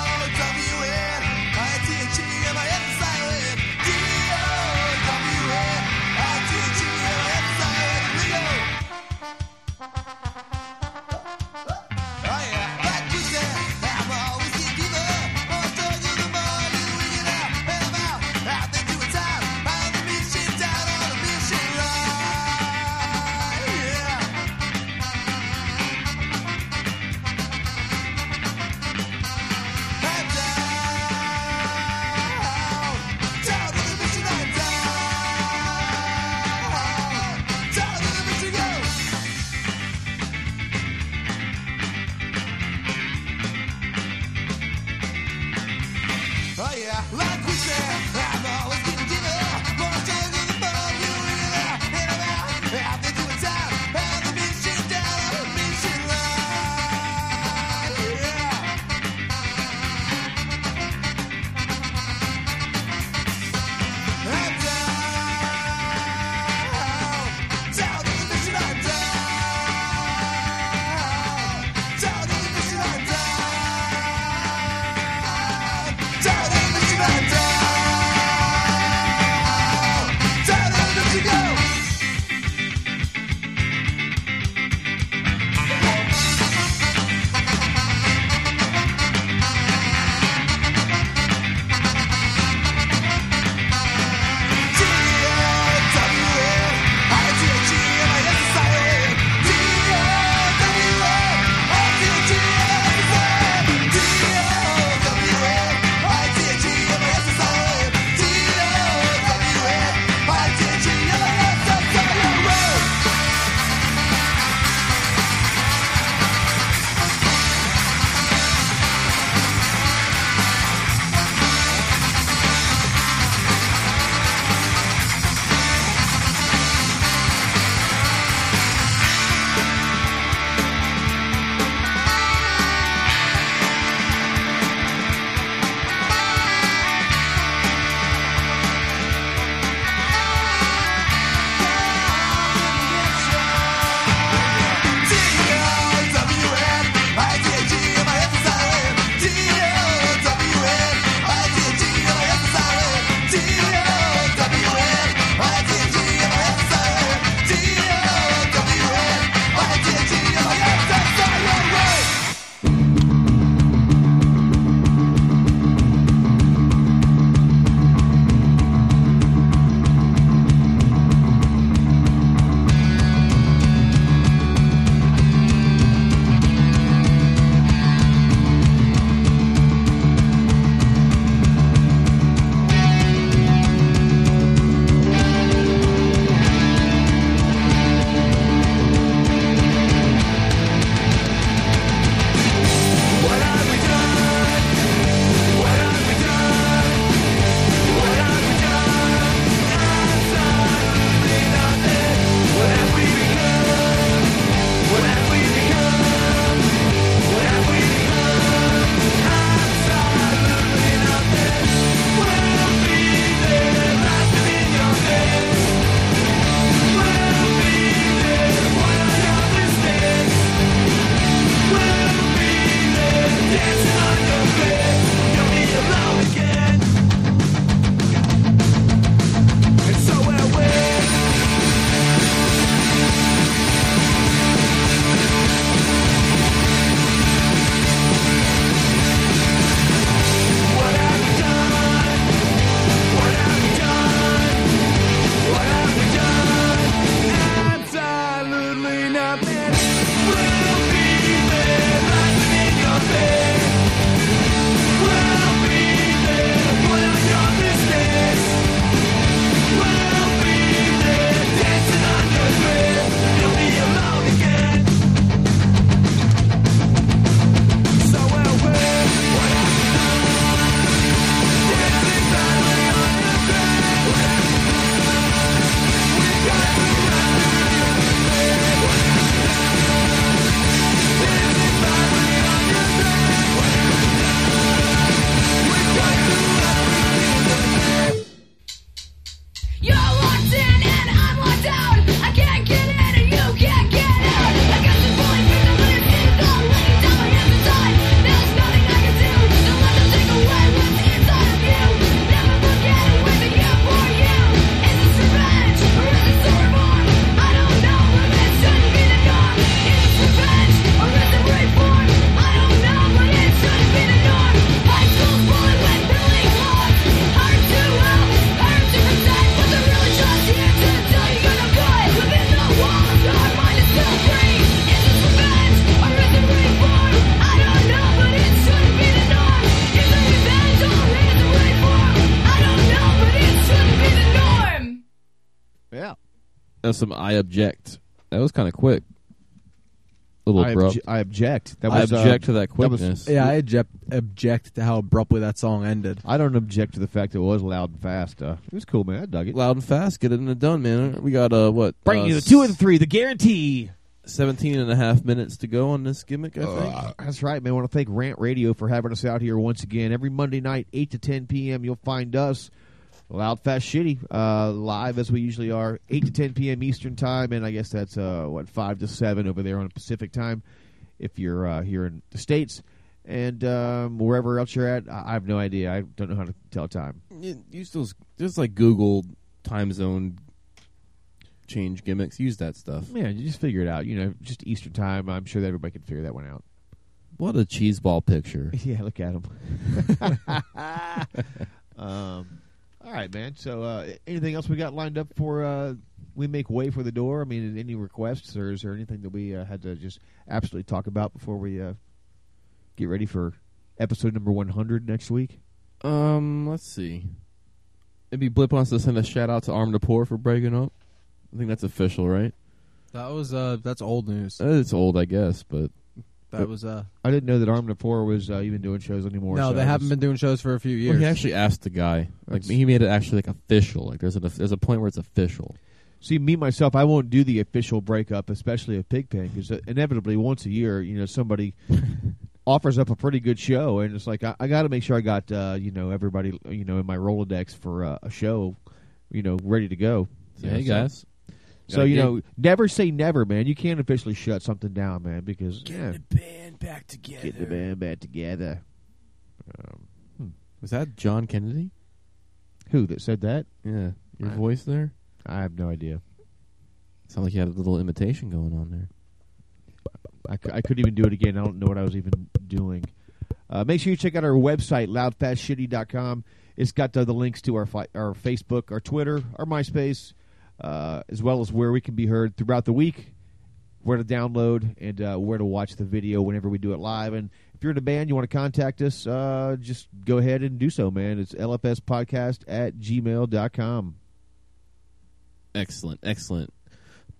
Speaker 11: That's some I object. That was kind of quick. A little
Speaker 9: I,
Speaker 11: abrupt.
Speaker 9: obje- I object. That
Speaker 11: I
Speaker 9: was, uh,
Speaker 11: object to that
Speaker 9: that was-
Speaker 11: quickness.
Speaker 5: Yeah, I object, object to how abruptly that song ended.
Speaker 9: I don't object to the fact that it was loud and fast. Uh, it was cool, man. I dug it.
Speaker 11: Loud and fast, get it in and done, man. We got uh what?
Speaker 9: Bring
Speaker 11: uh,
Speaker 9: you the two and three, the guarantee.
Speaker 11: 17 and a half minutes to go on this gimmick, I think.
Speaker 9: Uh, that's right, man. I want to thank Rant Radio for having us out here once again. Every Monday night, 8 to 10 p.m., you'll find us, Loud, Fast, Shitty, uh, live as we usually are, 8 to 10 p.m. Eastern Time, and I guess that's, uh, what, 5 to 7 over there on Pacific Time if you're uh, here in the States. And um, wherever else you're at, I I have no idea. I don't know how to tell time.
Speaker 11: You, use those, just like Google time zone change gimmicks. Use that stuff.
Speaker 9: Yeah, you just figure it out. You know, just Eastern Time. I'm sure that everybody can figure that one out.
Speaker 11: What a cheeseball picture.
Speaker 9: Yeah, look at him. um, all right, man. So, uh, anything else we got lined up for uh, we make way for the door? I mean, any requests, or is there anything that we uh, had to just absolutely talk about before we uh, get ready for episode number 100 next week?
Speaker 11: Um, let's see. Maybe Blip wants to send a shout out to Arm to Poor for breaking up. I think that's official, right?
Speaker 5: That was uh, that's old news.
Speaker 11: It's old, I guess, but
Speaker 5: That was uh.
Speaker 9: I didn't know that Arm to Four was uh, even doing shows anymore.
Speaker 5: No,
Speaker 9: so
Speaker 5: they haven't
Speaker 9: was-
Speaker 5: been doing shows for a few
Speaker 11: Well,
Speaker 5: years.
Speaker 11: he actually asked the guy. Like
Speaker 9: That's-
Speaker 11: he made it actually like official. Like there's a there's a point where it's official.
Speaker 9: See, me myself, I won't do the official breakup, especially of Pigpen, because inevitably once a year, you know, somebody offers up a pretty good show, and it's like I, I got to make sure I got uh, you know everybody you know in my Rolodex for uh, a show, you know, ready to go.
Speaker 11: So, hey,
Speaker 9: so-
Speaker 11: guys.
Speaker 9: So
Speaker 11: Gotta
Speaker 9: you
Speaker 11: get-
Speaker 9: know, never say never, man. You can't officially shut something down, man, because get yeah, the
Speaker 12: Band back together.
Speaker 9: get the band back together. Um, hmm.
Speaker 11: Was that John Kennedy?
Speaker 9: Who that said that?
Speaker 11: Yeah, your
Speaker 9: I-
Speaker 11: voice there.
Speaker 9: I have no idea.
Speaker 11: Sound like you had a little imitation going on there.
Speaker 9: I, I couldn't even do it again. I don't know what I was even doing. Uh, make sure you check out our website, loudfastshitty.com. It's got uh, the links to our fi our Facebook, our Twitter, our MySpace, uh, as well as where we can be heard throughout the week, where to download, and uh, where to watch the video whenever we do it live. And if you're in a band, you want to contact us, uh, just go ahead and do so, man. It's lfspodcast at gmail.com.
Speaker 11: Excellent, excellent.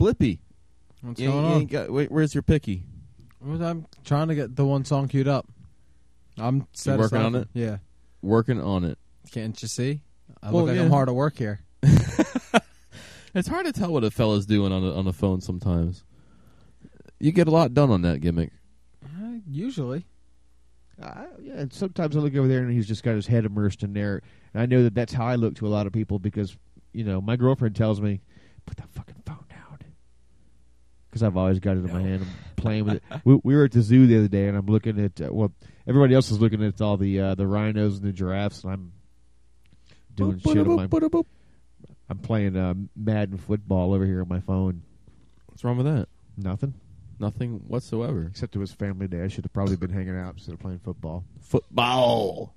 Speaker 11: Blippy,
Speaker 5: What's
Speaker 11: you,
Speaker 5: going
Speaker 11: you
Speaker 5: on?
Speaker 11: got- wait, where's your picky?
Speaker 5: I'm trying to get the one song queued up. I'm set
Speaker 11: working
Speaker 5: aside
Speaker 11: on it?
Speaker 5: Yeah.
Speaker 11: Working on it.
Speaker 5: Can't you see? I
Speaker 11: Well,
Speaker 5: look like
Speaker 11: yeah.
Speaker 5: I'm hard at work here.
Speaker 11: It's hard to tell what a fella's doing on the, on the phone sometimes. You get a lot done on that gimmick.
Speaker 5: Uh, usually.
Speaker 9: Uh, yeah, and sometimes I look over there and he's just got his head immersed in there, and I know that that's how I look to a lot of people because you know my girlfriend tells me, "Put that fucking phone down," because I've always got it in my hand. I'm playing with it. We, we were at the zoo the other day, and I'm looking at uh, well, everybody else is looking at all the uh, the rhinos and the giraffes, and I'm doing shit on my. I'm playing uh, Madden football over here on my phone.
Speaker 11: What's wrong with that?
Speaker 9: Nothing.
Speaker 11: Nothing whatsoever.
Speaker 9: Except it was family day. I should have probably been hanging out instead of playing football.
Speaker 11: Football.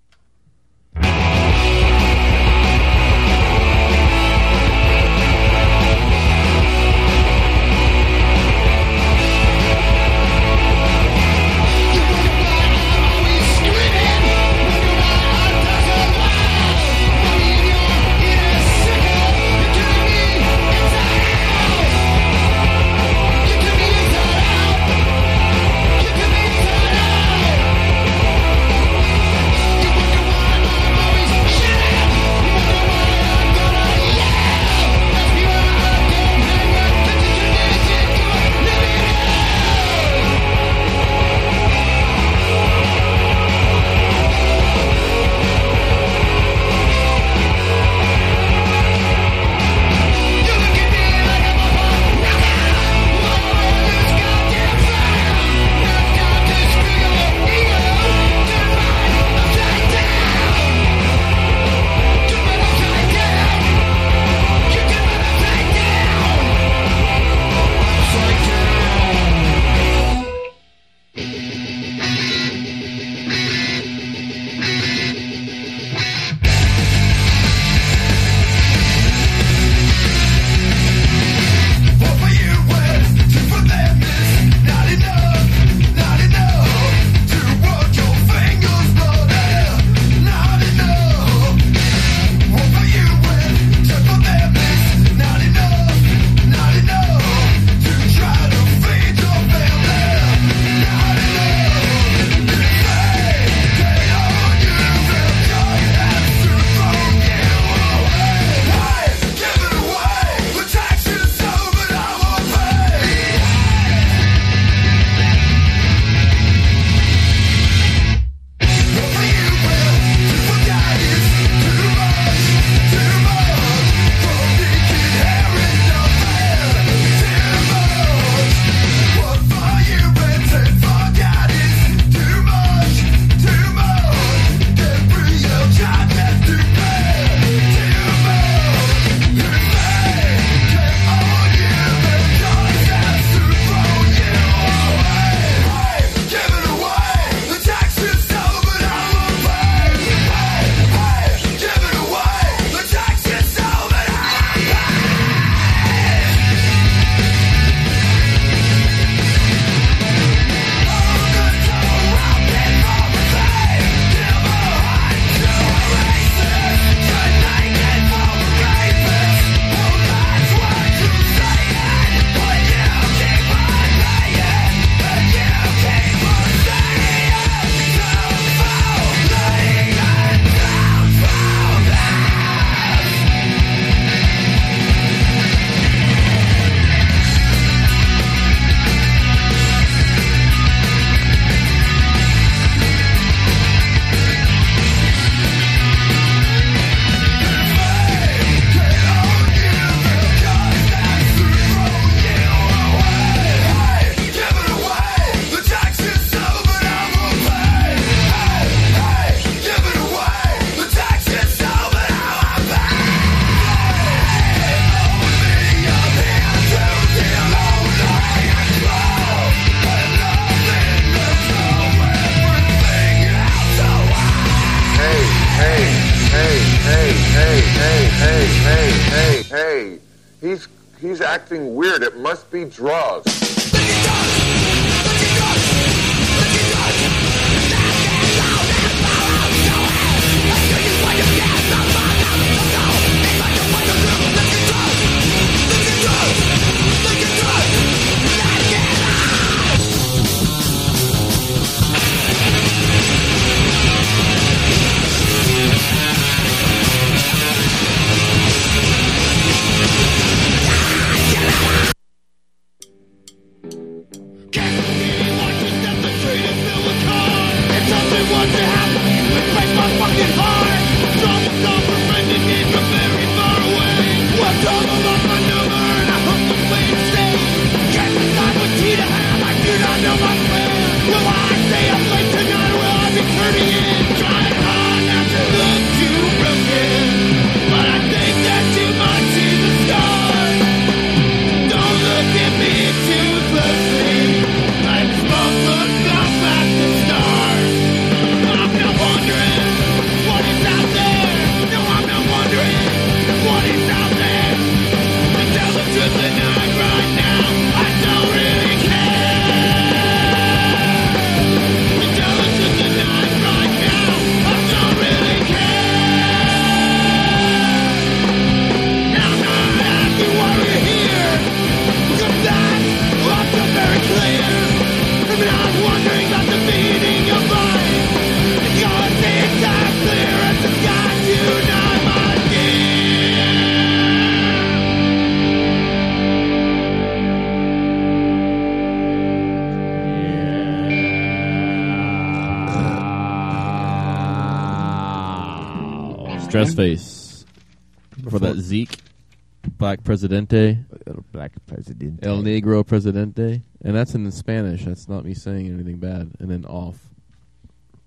Speaker 11: Black Presidente.
Speaker 9: Black Presidente.
Speaker 11: El Negro Presidente. And that's in Spanish. That's not me saying anything bad. And then off.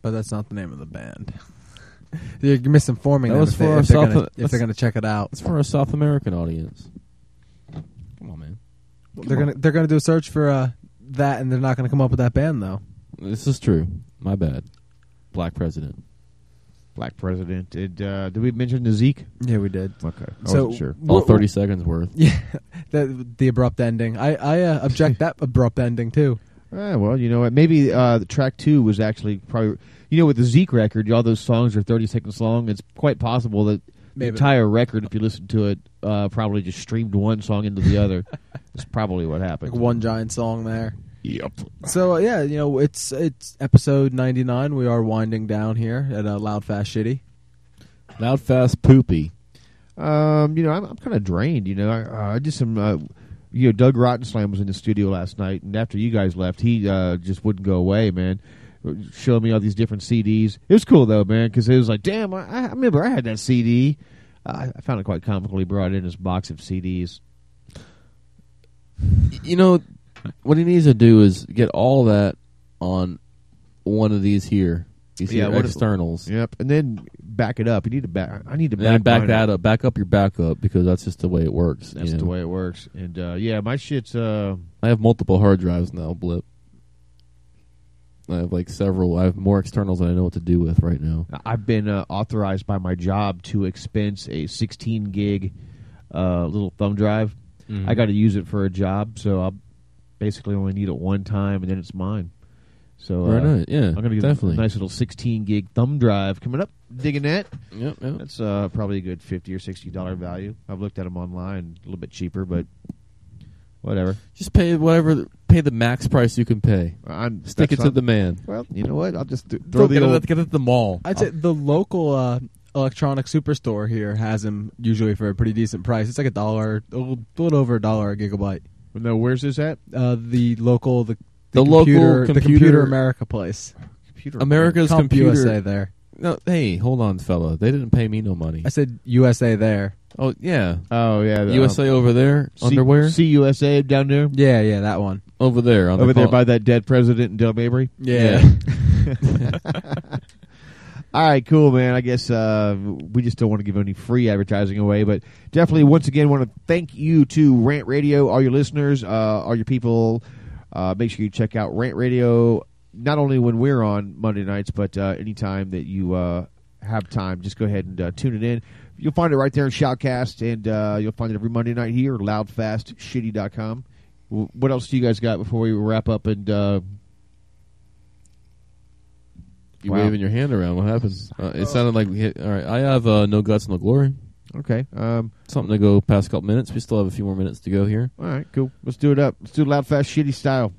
Speaker 5: But that's not the name of the band. You're misinforming
Speaker 11: That
Speaker 5: them
Speaker 11: was
Speaker 5: if,
Speaker 11: for
Speaker 5: they,
Speaker 11: our
Speaker 5: if, they're
Speaker 11: South-
Speaker 5: gonna, if they're gonna check it out.
Speaker 11: It's for a South American audience. Come on, man.
Speaker 5: they're gonna they're gonna do a search for uh, that, and they're not gonna come up with that band though.
Speaker 11: This is true. My bad. Black President.
Speaker 9: Black President. Did uh, did we mention the Zeke?
Speaker 5: Yeah, we did.
Speaker 9: Okay, I
Speaker 5: So,
Speaker 9: wasn't sure.
Speaker 11: All 30 seconds worth.
Speaker 5: Yeah, the the abrupt ending. I I uh, object that abrupt ending too.
Speaker 9: Ah, well, you know what? Maybe uh, the track two was actually probably. You know, with the Zeke record, all those songs are 30 seconds long. It's quite possible that the
Speaker 5: Maybe.
Speaker 9: entire record, if you listen to it, uh, probably just streamed one song into the other. It's probably what happened.
Speaker 5: Like one giant song there.
Speaker 9: Yep.
Speaker 5: So uh, yeah, you know it's it's episode ninety nine. We are winding down here at uh, Loud Fast Shitty.
Speaker 11: Loud Fast Poopy.
Speaker 9: Um, you know, I'm, I'm kind of drained. You know, I, uh, I did some. Uh, you know, Doug Rottenslam was in the studio last night, and after you guys left, he uh, just wouldn't go away, man. Showing me all these different CDs. It was cool though, man, because it was like, damn, I, I remember I had that CD. I, I found it quite comical. He brought in his box of CDs.
Speaker 11: You know, what he needs to do is get all that on one of these here. These
Speaker 9: Yeah,
Speaker 11: here
Speaker 9: what if-
Speaker 11: externals.
Speaker 9: Yep, and then back it up. You need to back. I need to back,
Speaker 11: back that up. Back up your backup because that's just the way it works.
Speaker 9: That's
Speaker 11: you know?
Speaker 9: the way it works. And uh, yeah, my shit's. Uh,
Speaker 11: I have multiple hard drives now, Blip. I have like several. I have more externals than I know what to do with right now.
Speaker 9: I've been uh, authorized by my job to expense a 16 gig uh, little thumb drive.
Speaker 11: Mhm.
Speaker 9: I got to use it for a job, so I'll basically only need it one time, and then it's mine. So
Speaker 11: Right
Speaker 9: uh,
Speaker 11: on, yeah,
Speaker 9: I'm gonna get
Speaker 11: definitely.
Speaker 9: a nice little 16 gig thumb drive coming up. Digging that?
Speaker 11: Yep, yep.
Speaker 9: That's uh, probably a good 50 or 60 dollar value. I've looked at them online, a little bit cheaper, but whatever.
Speaker 11: Just pay whatever. Pay the max price you can pay.
Speaker 9: I'm,
Speaker 11: Stick it
Speaker 9: that's
Speaker 11: to
Speaker 9: not-
Speaker 11: the man.
Speaker 9: Well, you know what? I'll just th-
Speaker 11: Throw
Speaker 9: throw the
Speaker 11: get, it,
Speaker 9: old,
Speaker 11: at- get it at the mall.
Speaker 5: I'd say the local uh, electronic superstore here has them usually for a pretty decent price. It's like a dollar, a little, a little over a dollar a gigabyte.
Speaker 9: No, where's this at?
Speaker 5: Uh, the local, the,
Speaker 11: The
Speaker 5: computer,
Speaker 11: local
Speaker 5: the
Speaker 11: computer-
Speaker 5: Computer America place.
Speaker 9: Computer
Speaker 11: America's
Speaker 5: Comp
Speaker 11: computer.
Speaker 5: USA there.
Speaker 11: No, hey, hold on, fella. They didn't pay me no money.
Speaker 5: I said USA there.
Speaker 11: Oh yeah.
Speaker 9: Oh yeah. the,
Speaker 11: USA
Speaker 9: um,
Speaker 11: over there.
Speaker 9: C-
Speaker 11: underwear
Speaker 9: CUSA down there.
Speaker 5: Yeah, yeah, that one.
Speaker 11: over there. On
Speaker 9: Over
Speaker 11: the
Speaker 9: there by that dead president in Dale Mabry.
Speaker 5: Yeah.
Speaker 9: All right, cool, man. I guess uh, we just don't want to give any free advertising away, but definitely, once again, want to thank you to Rant Radio, all your listeners, uh, all your people. Uh, make sure you check out Rant Radio, not only when we're on Monday nights, but uh, anytime that you uh, have time, just go ahead and uh, tune it in.
Speaker 8: you'll find it right there in Shoutcast, and uh, you'll find it every Monday night here, loudfastshitty.com. What else do you guys got before we wrap up? And
Speaker 11: You
Speaker 8: Wow.
Speaker 11: waving your hand around. What happens? Uh, it sounded like we hit. All right, I have uh, no guts, no glory.
Speaker 8: Okay, um,
Speaker 11: something to go past a couple minutes. We still have a few more minutes to go here.
Speaker 8: all right, cool. Let's do it up. Let's do loud, fast, shitty style.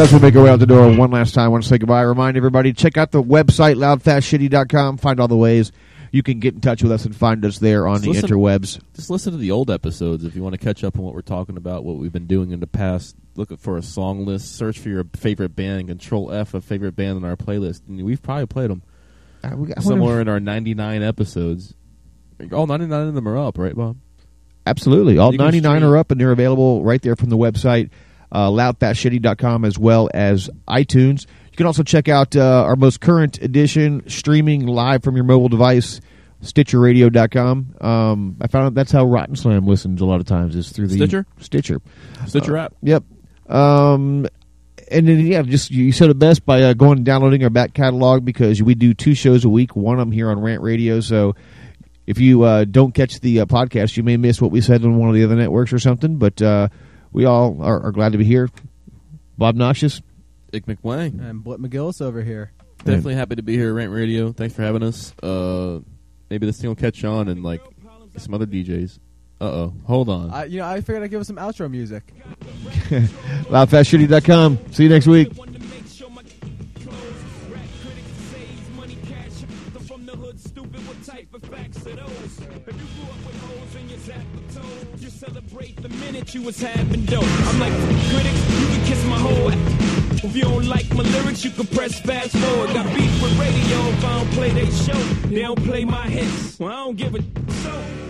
Speaker 8: As we make our way out the door one last time, I want to say goodbye. Remind everybody, check out the website, loudfastshitty.com. Find all the ways
Speaker 9: you can get in touch with us and find us there on
Speaker 11: Just
Speaker 9: the
Speaker 11: listen-
Speaker 9: interwebs.
Speaker 11: Just listen to the old episodes if you want to catch up on what we're talking about, what we've been doing in the past. Look for a song list, search for your favorite band, Control F a favorite band on our playlist. And we've probably played them
Speaker 9: Uh, we got-
Speaker 11: somewhere in our 99 episodes. All 99 of them are up, right, Bob?
Speaker 9: Absolutely. All 99
Speaker 11: stream-
Speaker 9: are up, and they're available right there from the website, uh, loudfastshitty.com, as well as iTunes. You can also check out uh, our most current edition, streaming live from your mobile device, StitcherRadio.com. Um, I found out that's how Rotten Slam listens a lot of times, is through the
Speaker 11: Stitcher?
Speaker 9: Stitcher.
Speaker 11: Stitcher
Speaker 9: Uh,
Speaker 11: app.
Speaker 9: Yep. Um, and then, yeah, just you said it best by uh, going and downloading our back catalog because we do two shows a week. One of them here on Rant Radio, so if you uh, don't catch the uh, podcast, you may miss what we said on one of the other networks or something. But uh, we all are, are glad to be here. Bob Noxious.
Speaker 11: Ick McWang.
Speaker 5: And Blip McGillis over here.
Speaker 11: Definitely happy to be here at Rant Radio. Thanks for having us. Uh, maybe this thing will catch on and like some other DJs. Uh oh, hold on.
Speaker 5: I, you know, I figured I'd give us some outro music.
Speaker 9: Loudfastshitty.com. See you next week.
Speaker 13: You was having dope. I'm like, critics, you can kiss my whole ass. If you don't like my lyrics, you can press fast forward. Got beef with radio if I don't play they show. They don't play my hits. Well, I don't give a